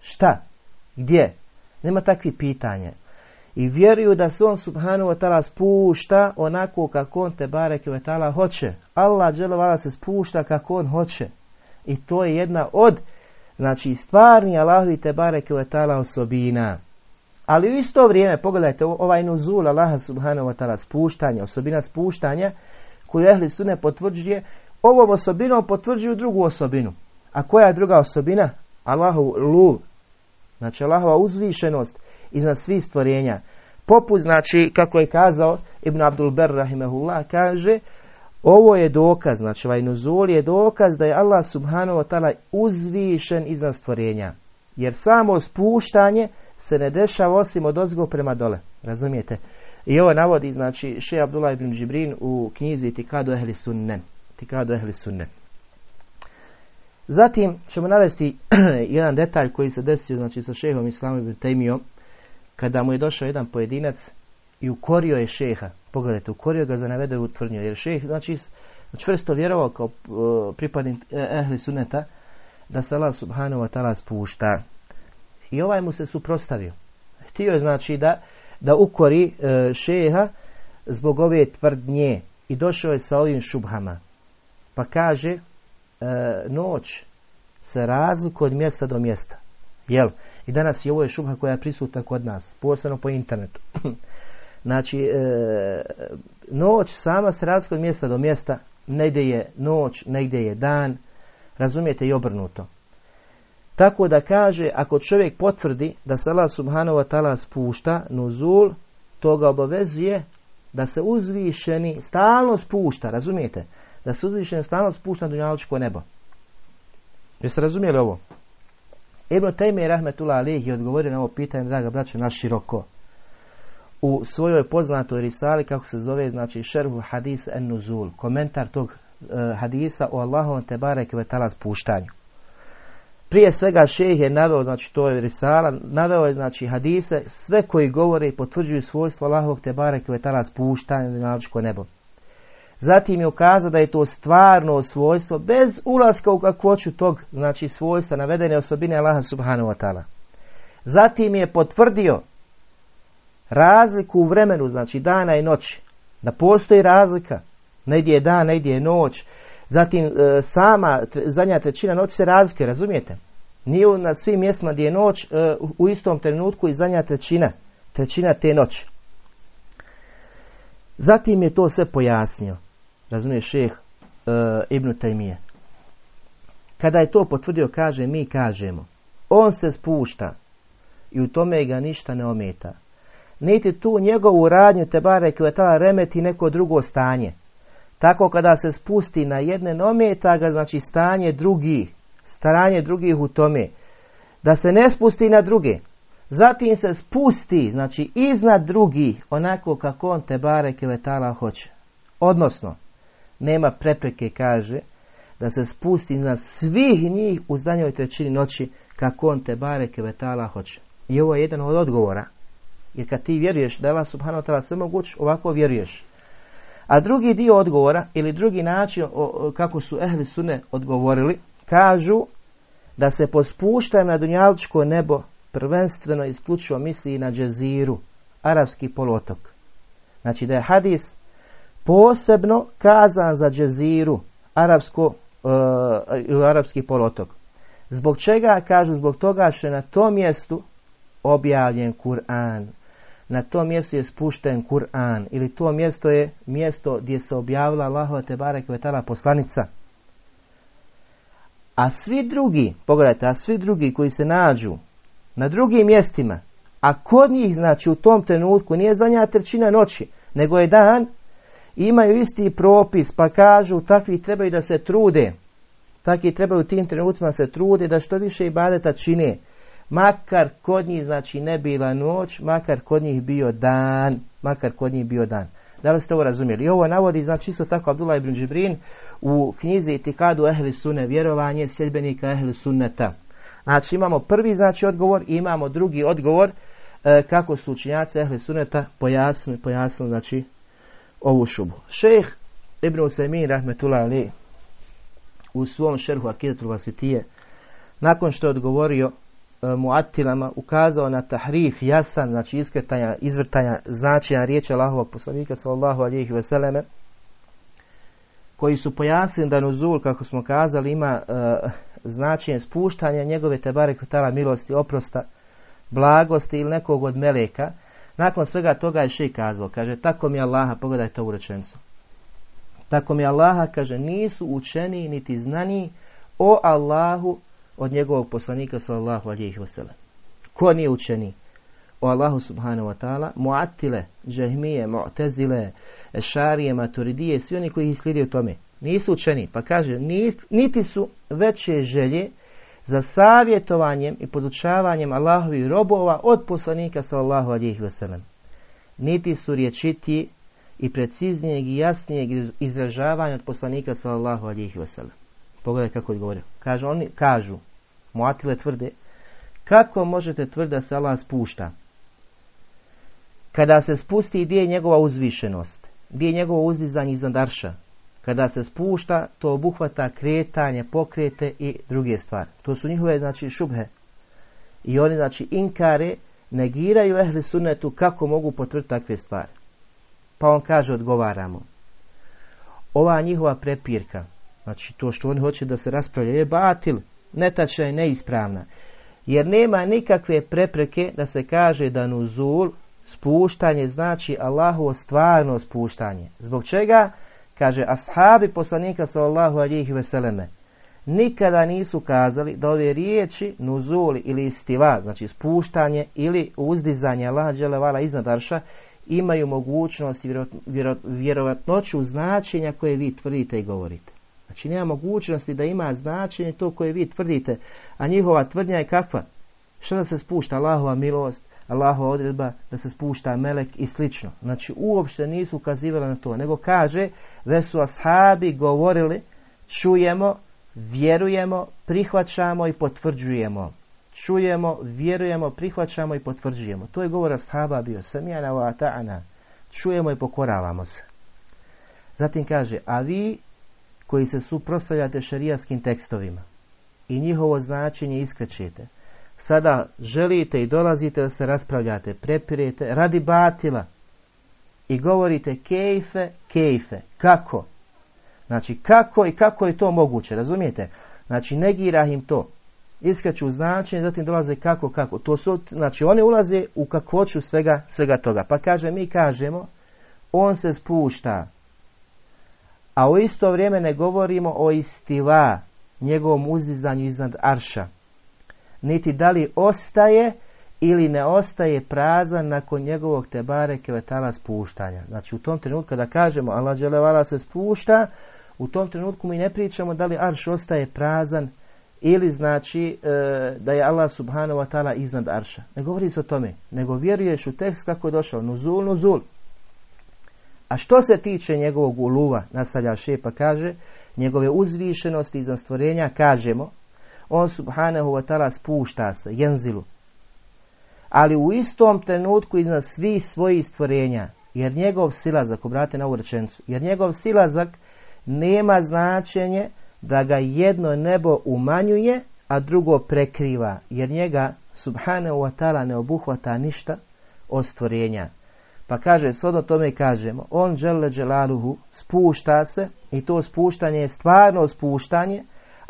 Šta? Gdje? Nema takvih pitanja. I vjeruju da se on subhanahu wa ta'ala spušta onako kako on te barek wa hoće. Allah dželovala se spušta kako on hoće. I to je jedna od znači stvarni Allahovi te barek wa osobina. Ali u isto vrijeme, pogledajte, ovaj nuzul Allaha subhanahu wa ta'ala spuštanje, osobina spuštanja, koju ehli sune potvrđuje, ovom osobinom potvrđuju drugu osobinu. A koja je druga osobina? Allahu lu, znači Allahova uzvišenost iznad svih stvorenja. Poput, znači, kako je kazao Ibn Abdul Ber, rahimehullah, kaže, ovo je dokaz, znači ovaj nuzul je dokaz da je Allah subhanahu wa ta'ala uzvišen iznad stvorenja. Jer samo spuštanje se ne dešava osim od ozgo prema dole. Razumijete? I ovo navodi, znači, še Abdullah ibn Džibrin u knjizi Tikadu ehli sunne. Tikadu ehli sunne. Zatim ćemo navesti jedan detalj koji se desio znači, sa šehom Islamom ibn kada mu je došao jedan pojedinac i ukorio je šeha. Pogledajte, ukorio ga za navedevu tvrdnju. Jer šeh, znači, čvrsto vjerovao kao uh, pripadnik e, ehli suneta da se Allah subhanahu wa ta'ala spušta. I ovaj mu se suprostavio. Htio je znači da, da ukori uh, šeha zbog ove tvrdnje i došao je sa ovim šubhama. Pa kaže, e, noć se razlikuje od mjesta do mjesta. Jel? I danas je ovo je šubha koja je prisutna kod nas, posebno po internetu. znači, e, noć sama se razlikuje od mjesta do mjesta, negdje je noć, negdje je dan, razumijete i obrnuto. Tako da kaže, ako čovjek potvrdi da se Allah subhanahu wa ta'ala spušta, nuzul, to ga obavezuje da se uzvišeni stalno spušta, razumijete? Da se uzvišeni stalno spušta dunjaličko nebo. Jeste razumijeli ovo? Ibn Taymi rahmetullah alih je odgovorio na ovo pitanje, draga braćo, na široko. U svojoj poznatoj risali, kako se zove, znači šerhu hadis en nuzul, komentar tog uh, hadisa o Allahovom te barek ve spuštanju. Prije svega šejh je naveo, znači to je risala, naveo je znači hadise, sve koji govore i potvrđuju svojstvo Allahovog te bareke ve tala spuštanja na nebo. Zatim je ukazao da je to stvarno svojstvo bez ulaska u kakvoću tog, znači svojstva, navedene osobine Allaha subhanahu wa ta'ala. Zatim je potvrdio razliku u vremenu, znači dana i noći. Da postoji razlika. Negdje je dan, negdje je noć. Zatim e, sama zadnja trećina noći se razlikuje, razumijete? Nije na svim mjestima gdje je noć e, u istom trenutku i zadnja trećina, trećina te noći. Zatim je to sve pojasnio, razumije šeh e, Ibn Taymiye. Kada je to potvrdio, kaže, mi kažemo, on se spušta i u tome ga ništa ne ometa. Niti tu njegovu radnju te bare kvetala remeti neko drugo stanje. Tako kada se spusti na jedne nometa ga znači stanje drugih, staranje drugih u tome. Da se ne spusti na druge. Zatim se spusti, znači iznad drugih, onako kako on te bare kevetala hoće. Odnosno, nema prepreke, kaže, da se spusti na svih njih u zdanjoj trećini noći, kako on te bare kevetala hoće. I ovo je jedan od odgovora. Jer kad ti vjeruješ da je Allah subhanahu wa ta'ala sve moguć, ovako vjeruješ. A drugi dio odgovora ili drugi način kako su ehli sune odgovorili, kažu da se po spuštanju na dunjaličko nebo prvenstveno isključivo misli i na džeziru, arapski polotok. Znači da je hadis posebno kazan za džeziru, arapsko, uh, arapski polotok. Zbog čega? Kažu zbog toga što je na tom mjestu objavljen Kur'an na tom mjestu je spušten Kur'an ili to mjesto je mjesto gdje se objavila Allahova te barek vetala poslanica. A svi drugi, pogledajte, a svi drugi koji se nađu na drugim mjestima, a kod njih, znači u tom trenutku, nije zadnja trećina noći, nego je dan, imaju isti propis, pa kažu takvi trebaju da se trude. Takvi trebaju u tim trenucima se trude da što više ibadeta čine makar kod njih znači ne bila noć, makar kod njih bio dan, makar kod njih bio dan. Da li ste ovo razumjeli? I ovo navodi, znači isto tako Abdullah ibn Džibrin u knjizi Itikadu Ehli Sunne, vjerovanje sjedbenika Ehli Sunneta. Znači imamo prvi znači odgovor i imamo drugi odgovor e, kako su učinjaci Ehli Sunneta pojasnili, pojasnili znači ovu šubu. Šejh Ibn Usaymin rahmetullah ali u svom šerhu Akidatul Vasitije nakon što je odgovorio E, muatilama ukazao na tahrif jasan, znači iskretanja, izvrtanja značaja riječi Allahovog poslanika sallallahu alihi veseleme, koji su pojasnili da nuzul, kako smo kazali, ima uh, značenje spuštanja njegove tebare kutala milosti, oprosta, blagosti ili nekog od meleka. Nakon svega toga je še kazao, kaže, tako mi Allaha, pogledajte ovu rečenicu. Tako mi Allaha, kaže, nisu učeni niti znani o Allahu od njegovog poslanika sallallahu alejhi ve sellem. Ko nije učeni o Allahu subhanahu wa ta'ala, muatile, džehmije, mu'tezile, ešarije, maturidije, svi oni koji ih slijedio tome, nisu učeni. Pa kaže, niti su veće želje za savjetovanjem i podučavanjem Allahovih robova od poslanika sallallahu alejhi ve sellem. Niti su riječiti i preciznijeg i jasnijeg izražavanja od poslanika sallallahu alejhi ve sellem. Pogledaj kako je govorio. Kažu, oni kažu, Muatile tvrde, kako možete tvrditi da se Allah spušta? Kada se spusti, gdje je njegova uzvišenost? Gdje je njegovo uzdizanje iznad arša? Kada se spušta, to obuhvata kretanje, pokrete i druge stvari. To su njihove, znači, šubhe. I oni, znači, inkare, negiraju ehli sunnetu kako mogu potvrditi takve stvari. Pa on kaže, odgovaramo. Ova njihova prepirka, znači to što oni hoće da se raspravlja, je batil, netačna i neispravna. Jer nema nikakve prepreke da se kaže da nuzul, spuštanje, znači Allahovo stvarno spuštanje. Zbog čega? Kaže, ashabi poslanika sallallahu alihi veseleme, nikada nisu kazali da ove riječi nuzuli ili istiva, znači spuštanje ili uzdizanje Allaha dželevala iznad arša, imaju mogućnost i vjerovatnoću značenja koje vi tvrdite i govorite. Znači nema mogućnosti da ima značenje to koje vi tvrdite, a njihova tvrdnja je kakva? Što da se spušta Allahova milost, Allahova odredba, da se spušta melek i slično. Znači uopšte nisu ukazivali na to, nego kaže, već su ashabi govorili, čujemo, vjerujemo, prihvaćamo i potvrđujemo. Čujemo, vjerujemo, prihvaćamo i potvrđujemo. To je govor ashaba bio. Samijana wa ta'ana. Čujemo i pokoravamo se. Zatim kaže, a vi koji se suprostavljate šarijaskim tekstovima i njihovo značenje iskrećete, sada želite i dolazite da se raspravljate, prepirete radi batila i govorite kejfe, kejfe, kako? Znači kako i kako je to moguće, razumijete? Znači negira im to. Iskaču značenje, zatim dolaze kako, kako. To su, znači oni ulaze u kakvoću svega, svega toga. Pa kaže, mi kažemo, on se spušta. A u isto vrijeme ne govorimo o istiva, njegovom uzdizanju iznad arša. Niti da li ostaje ili ne ostaje prazan nakon njegovog tebare kevetala spuštanja. Znači u tom trenutku kada kažemo Allah dželevala se spušta, u tom trenutku mi ne pričamo da li arš ostaje prazan ili znači e, da je Allah subhanahu wa ta'ala iznad arša. Ne govori se o tome, nego vjeruješ u tekst kako je došao, nuzul, nuzul. A što se tiče njegovog uluva, nastavlja šepa kaže, njegove uzvišenosti iznad stvorenja, kažemo, on subhanahu wa ta'ala spušta se, jenzilu. Ali u istom trenutku iznad svih svojih stvorenja, jer njegov silazak, obrate na ovu rečenicu, jer njegov silazak nema značenje da ga jedno nebo umanjuje, a drugo prekriva, jer njega subhanahu wa ta'ala ne obuhvata ništa od stvorenja. Pa kaže, shodno tome kažemo, on žele dželaluhu spušta se i to spuštanje je stvarno spuštanje,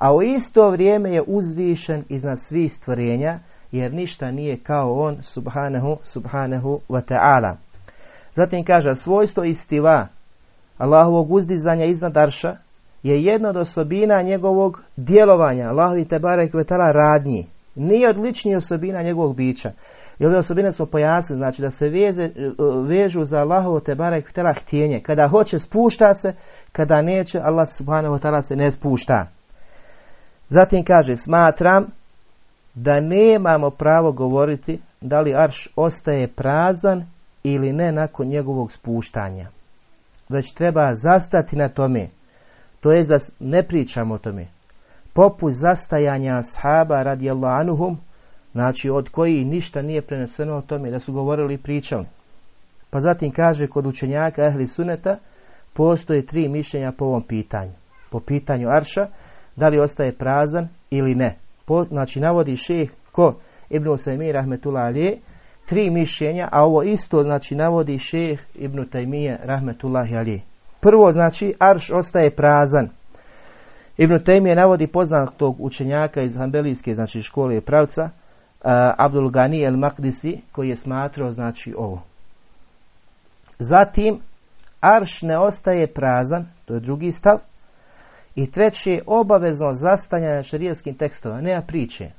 a u isto vrijeme je uzvišen iznad svih stvorenja, jer ništa nije kao on subhanahu, subhanahu wa ta'ala. Zatim kaže, svojstvo istiva, Allahovog uzdizanja iznad arša je jedna od osobina njegovog djelovanja, Allahovi te barek vetala radnji. Nije odličnija osobina njegovog bića. I ove osobine smo pojasnili, znači da se veze, vežu za Allahovo te barek htjenje. Kada hoće spušta se, kada neće, Allah subhanahu wa ta'ala se ne spušta. Zatim kaže, smatram da nemamo pravo govoriti da li arš ostaje prazan ili ne nakon njegovog spuštanja već treba zastati na tome. To jest da ne pričamo o tome. Poput zastajanja ashaba radijallahu anuhum, znači od koji ništa nije preneseno o tome, da su govorili i pričali. Pa zatim kaže kod učenjaka ehli suneta, postoje tri mišljenja po ovom pitanju. Po pitanju Arša, da li ostaje prazan ili ne. Po, znači navodi šeh ko Ibn Usaymi rahmetullah alijeh, tri mišljenja, a ovo isto znači navodi šeh Ibn Taymiye rahmetullahi ali. Prvo znači arš ostaje prazan. Ibn Taymiye navodi poznatog učenjaka iz Hanbelijske znači škole pravca uh, Abdul Gani el Makdisi koji je smatrao znači ovo. Zatim arš ne ostaje prazan, to je drugi stav. I treće obavezno zastajanje šarijetskim tekstovima, nema priče.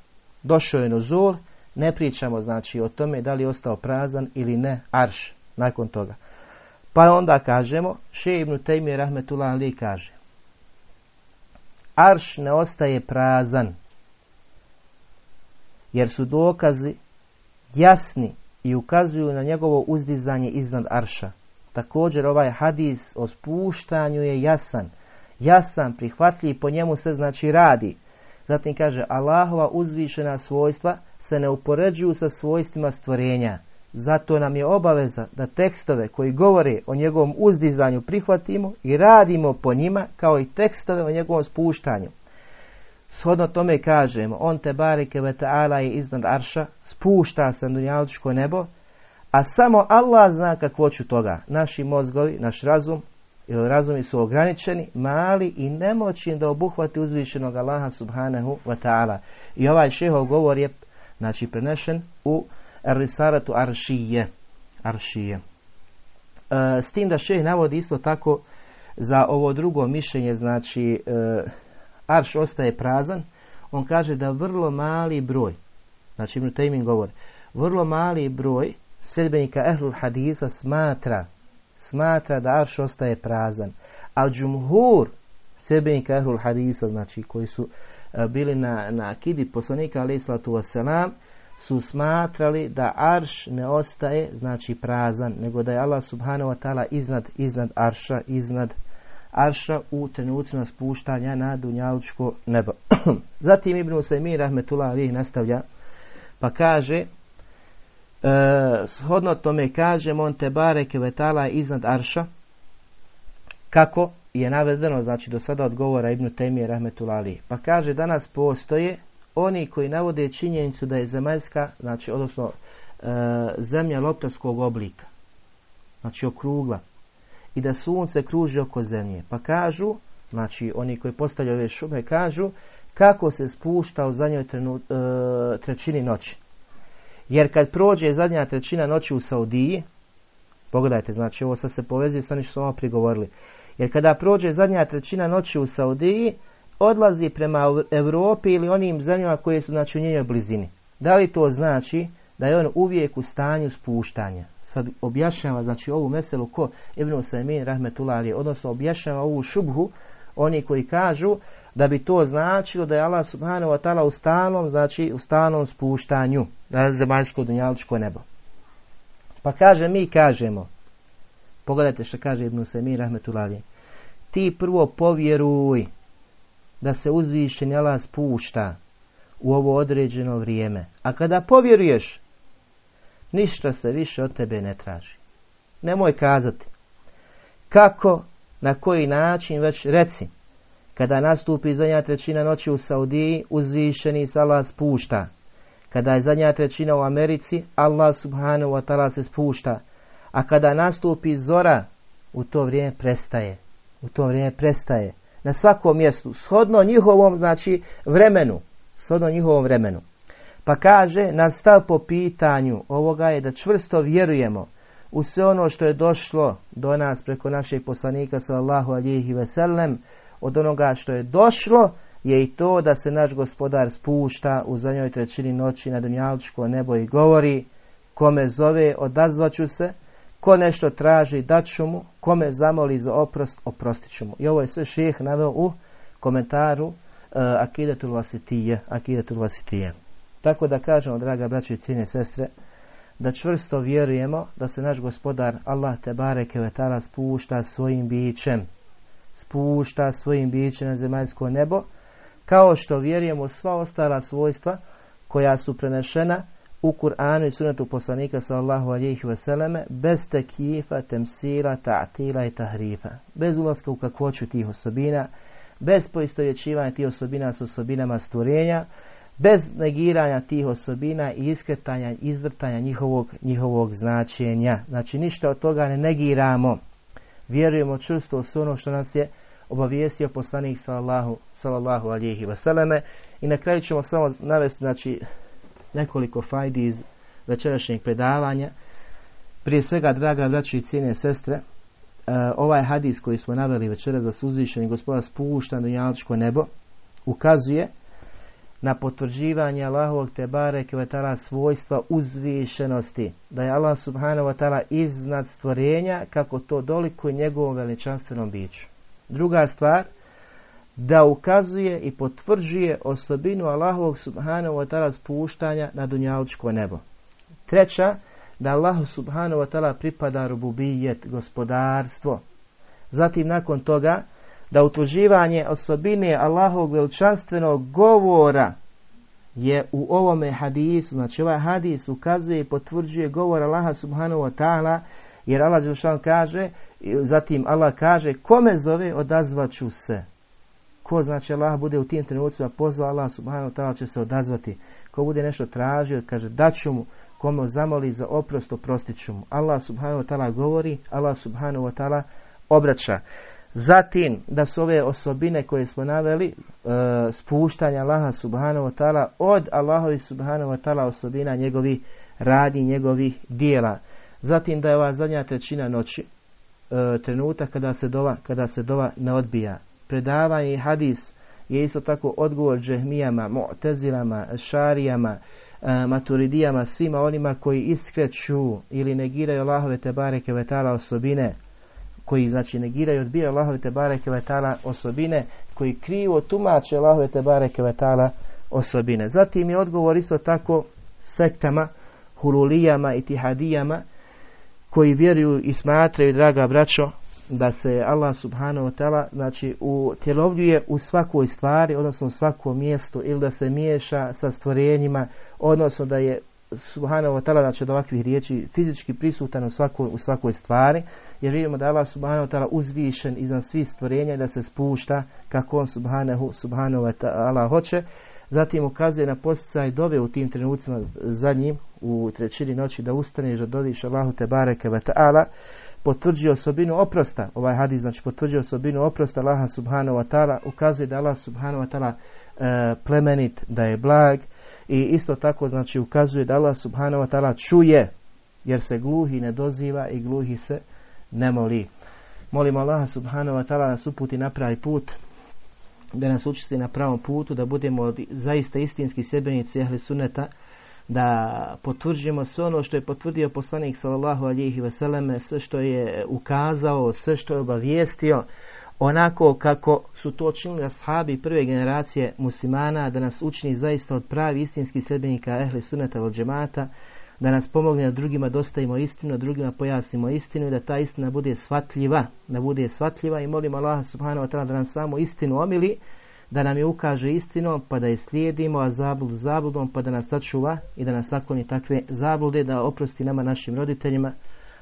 Došao je nuzul, ne pričamo znači o tome da li je ostao prazan ili ne arš nakon toga. Pa onda kažemo, še ibn Tejmi rahmetullah ali kaže, arš ne ostaje prazan, jer su dokazi jasni i ukazuju na njegovo uzdizanje iznad arša. Također ovaj hadis o spuštanju je jasan jasan, prihvatljiv, po njemu se znači radi. Zatim kaže, Allahova uzvišena svojstva se ne upoređuju sa svojstvima stvorenja. Zato nam je obaveza da tekstove koji govore o njegovom uzdizanju prihvatimo i radimo po njima kao i tekstove o njegovom spuštanju. Shodno tome kažemo, on te barike ve ta'ala je iznad arša, spušta se na nebo, a samo Allah zna kakvoću toga. Naši mozgovi, naš razum, ili razumi su ograničeni, mali i nemoćni da obuhvati uzvišenog Allaha subhanahu wa ta'ala. I ovaj šehov govor je znači prenešen u Risaratu Aršije. Aršije. E, s tim da šeh navodi isto tako za ovo drugo mišljenje, znači e, Arš ostaje prazan, on kaže da vrlo mali broj, znači Ibn Taymin govor, vrlo mali broj sedbenika Ehlul Hadisa smatra smatra da Arš ostaje prazan. A džumhur sedbenika Ehlul Hadisa, znači koji su e, bili na, na akidi poslanika alaih sallatu wasalam, su smatrali da arš ne ostaje znači prazan, nego da je Allah subhanahu wa ta'ala iznad, iznad arša, iznad arša u trenucima spuštanja na dunjalučko nebo. Zatim Ibn Usaymi rahmetullah alih nastavlja pa kaže shodno tome kaže on te bareke vetala iznad arša kako je navedeno znači do sada odgovora Ibn Temije rahmetullah alih. Pa kaže danas postoje oni koji navode činjenicu da je zemaljska, znači odnosno e, zemlja loptarskog oblika, znači okrugla, i da sunce kruži oko zemlje. Pa kažu, znači oni koji postavljaju ove šume, kažu kako se spušta u zadnjoj trenu, e, trećini noći. Jer kad prođe zadnja trećina noći u Saudiji, pogledajte, znači ovo sad se povezuje sa onim što smo prigovorili. Jer kada prođe zadnja trećina noći u Saudiji, odlazi prema Europi ili onim zemljama koje su znači u njenoj blizini. Da li to znači da je on uvijek u stanju spuštanja? Sad objašnjava znači ovu meselu ko Ibn Usaymin rahmetullah odnosno objašnjava ovu šubhu oni koji kažu da bi to značilo da je Allah subhanahu wa ta'ala u stalnom, znači u stalnom spuštanju na zemaljsko dunjaličko nebo. Pa kaže, mi kažemo, pogledajte što kaže Ibn Usaymin rahmetullah ti prvo povjeruj da se uzvišeni Allah spušta u ovo određeno vrijeme. A kada povjeruješ, ništa se više od tebe ne traži. Nemoj kazati. Kako, na koji način, već reci. Kada nastupi zadnja trećina noći u Saudiji, uzvišeni se Allah spušta. Kada je zadnja trećina u Americi, Allah subhanahu wa ta'ala se spušta. A kada nastupi zora, u to vrijeme prestaje. U to vrijeme prestaje na svakom mjestu, shodno njihovom znači vremenu, shodno njihovom vremenu. Pa kaže, na stav po pitanju ovoga je da čvrsto vjerujemo u sve ono što je došlo do nas preko našeg poslanika sallallahu alihi veselem, od onoga što je došlo je i to da se naš gospodar spušta u zadnjoj trećini noći na dunjalčko nebo i govori kome zove odazvaću se Ko nešto traži, dat ću mu. Kome zamoli za oprost, oprostit ću mu. I ovo je sve šeheh naveo u komentaru uh, Akidatul Vasitije. Akidatul Vasitije. Tako da kažemo, draga braćo i cijene sestre, da čvrsto vjerujemo da se naš gospodar Allah te bareke vetala spušta svojim bićem. Spušta svojim bićem na zemaljsko nebo, kao što vjerujemo sva ostala svojstva koja su prenešena u Kur'anu i sunetu poslanika sallallahu alihi vseleme bez tekifa, temsila, ta'tila i tahrifa. Bez ulaska u kakvoću tih osobina, bez poistovjećivanja tih osobina s osobinama stvorenja, bez negiranja tih osobina i iskretanja, izvrtanja njihovog, njihovog značenja. Znači ništa od toga ne negiramo. Vjerujemo čvrsto u ono što nas je obavijestio poslanik sallallahu, sallallahu alihi vseleme. I na kraju ćemo samo navesti znači, nekoliko fajdi iz večerašnjeg predavanja. Prije svega, draga braći i cijene sestre, e, ovaj hadis koji smo naveli večera za suzvišeni gospoda spuštan do nebo ukazuje na potvrđivanje Allahovog tebare kvetala svojstva uzvišenosti. Da je Allah subhanahu wa ta'ala iznad stvorenja kako to doliko njegovom veličanstvenom biću. Druga stvar, da ukazuje i potvrđuje osobinu Allahovog subhanahu wa ta'ala spuštanja na dunjaličko nebo. Treća, da Allahu subhanahu wa ta'ala pripada rububijet, gospodarstvo. Zatim nakon toga da utvrđivanje osobine Allahovog veličanstvenog govora je u ovome hadisu, znači ovaj hadis ukazuje i potvrđuje govor Allaha subhanahu wa ta'ala, jer Allah Đelšan kaže, zatim Allah kaže, kome zove odazvaću se. Ko znači Allah bude u tim trenucima pozvao Allah subhanahu wa ta'ala će se odazvati. Ko bude nešto tražio, kaže daću mu, kome zamoli za oprost, oprostit ću mu. Allah subhanahu wa ta'ala govori, Allah subhanahu wa ta'ala obraća. Zatim, da su ove osobine koje smo naveli, e, spuštanja Allaha subhanahu wa ta'ala od Allahovi subhanahu wa ta'ala osobina njegovi radi, njegovi dijela. Zatim da je ova zadnja trećina noći, e, trenutak kada se dova, kada se dova ne odbija. Predavanje i hadis je isto tako odgovor džehmijama, mu'tezilama, šarijama, e, maturidijama, svima onima koji iskreću ili negiraju Allahove te bareke vetala osobine, koji znači negiraju odbijaju Allahove te bareke vetala osobine, koji krivo tumače Allahove te bareke vetala osobine. Zatim je odgovor isto tako sektama, hululijama i tihadijama, koji vjeruju i smatraju, draga braćo, da se Allah subhanahu wa ta'ala znači utjelovljuje u svakoj stvari, odnosno u svakom mjestu ili da se miješa sa stvorenjima, odnosno da je subhanahu wa ta'ala znači od ovakvih riječi fizički prisutan u svakoj, u svakoj stvari, jer vidimo da Allah subhanahu wa ta'ala uzvišen iznad svih stvorenja i da se spušta kako on subhanahu, subhanahu wa ta'ala hoće. Zatim ukazuje na posticaj dove u tim trenucima zadnjim u trećini noći da ustaneš da doviš Allahu te bareke wa ta'ala potvrđuje osobinu oprosta. Ovaj hadis znači potvrđuje osobinu oprosta Allaha subhanahu wa ta'ala, ukazuje da Allah subhanahu wa ta'ala e, plemenit, da je blag i isto tako znači ukazuje da Allah subhanahu wa ta'ala čuje jer se gluhi ne doziva i gluhi se ne moli. Molimo Allaha subhanahu wa ta'ala nas uputi na pravi put, da nas učisti na pravom putu, da budemo zaista istinski sebenici ehli suneta, da potvrđujemo sve ono što je potvrdio poslanik sallallahu alihi vseleme, sve što je ukazao, sve što je obavijestio, onako kako su to činili ashabi prve generacije muslimana, da nas učini zaista od pravi istinskih sedbenika ehli suneta od džemata, da nas pomogne da drugima dostavimo istinu, da drugima pojasnimo istinu i da ta istina bude shvatljiva, da bude shvatljiva i molim Allah subhanahu wa ta'ala da nam samo istinu omili, da nam je ukaže istinom pa da je slijedimo, a zabludu zabludom pa da nas sačuva i da nas sakloni takve zablude, da oprosti nama našim roditeljima,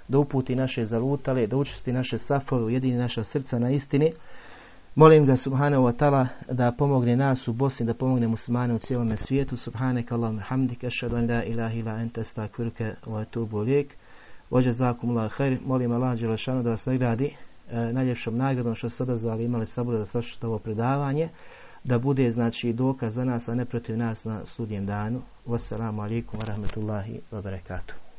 da uputi naše zalutale, da učesti naše safove, ujedini naša srca na istini. Molim ga subhanahu wa ta'ala da pomogne nas u Bosni, da pomogne muslimane u cijelom svijetu. Subhanak Allahum hamdik, ašadu an la ilaha ila ente stakvirke wa atubu lijek. Ođe zakum Allah khair. Molim Allah Đelešanu da vas nagradi e, najljepšom nagradom što ste odazvali imali sabuda da slušate ovo predavanje da bude znači dokaz za nas, a ne protiv nas na sudnjem danu. Wassalamu alaikum wa rahmatullahi wa barakatuh.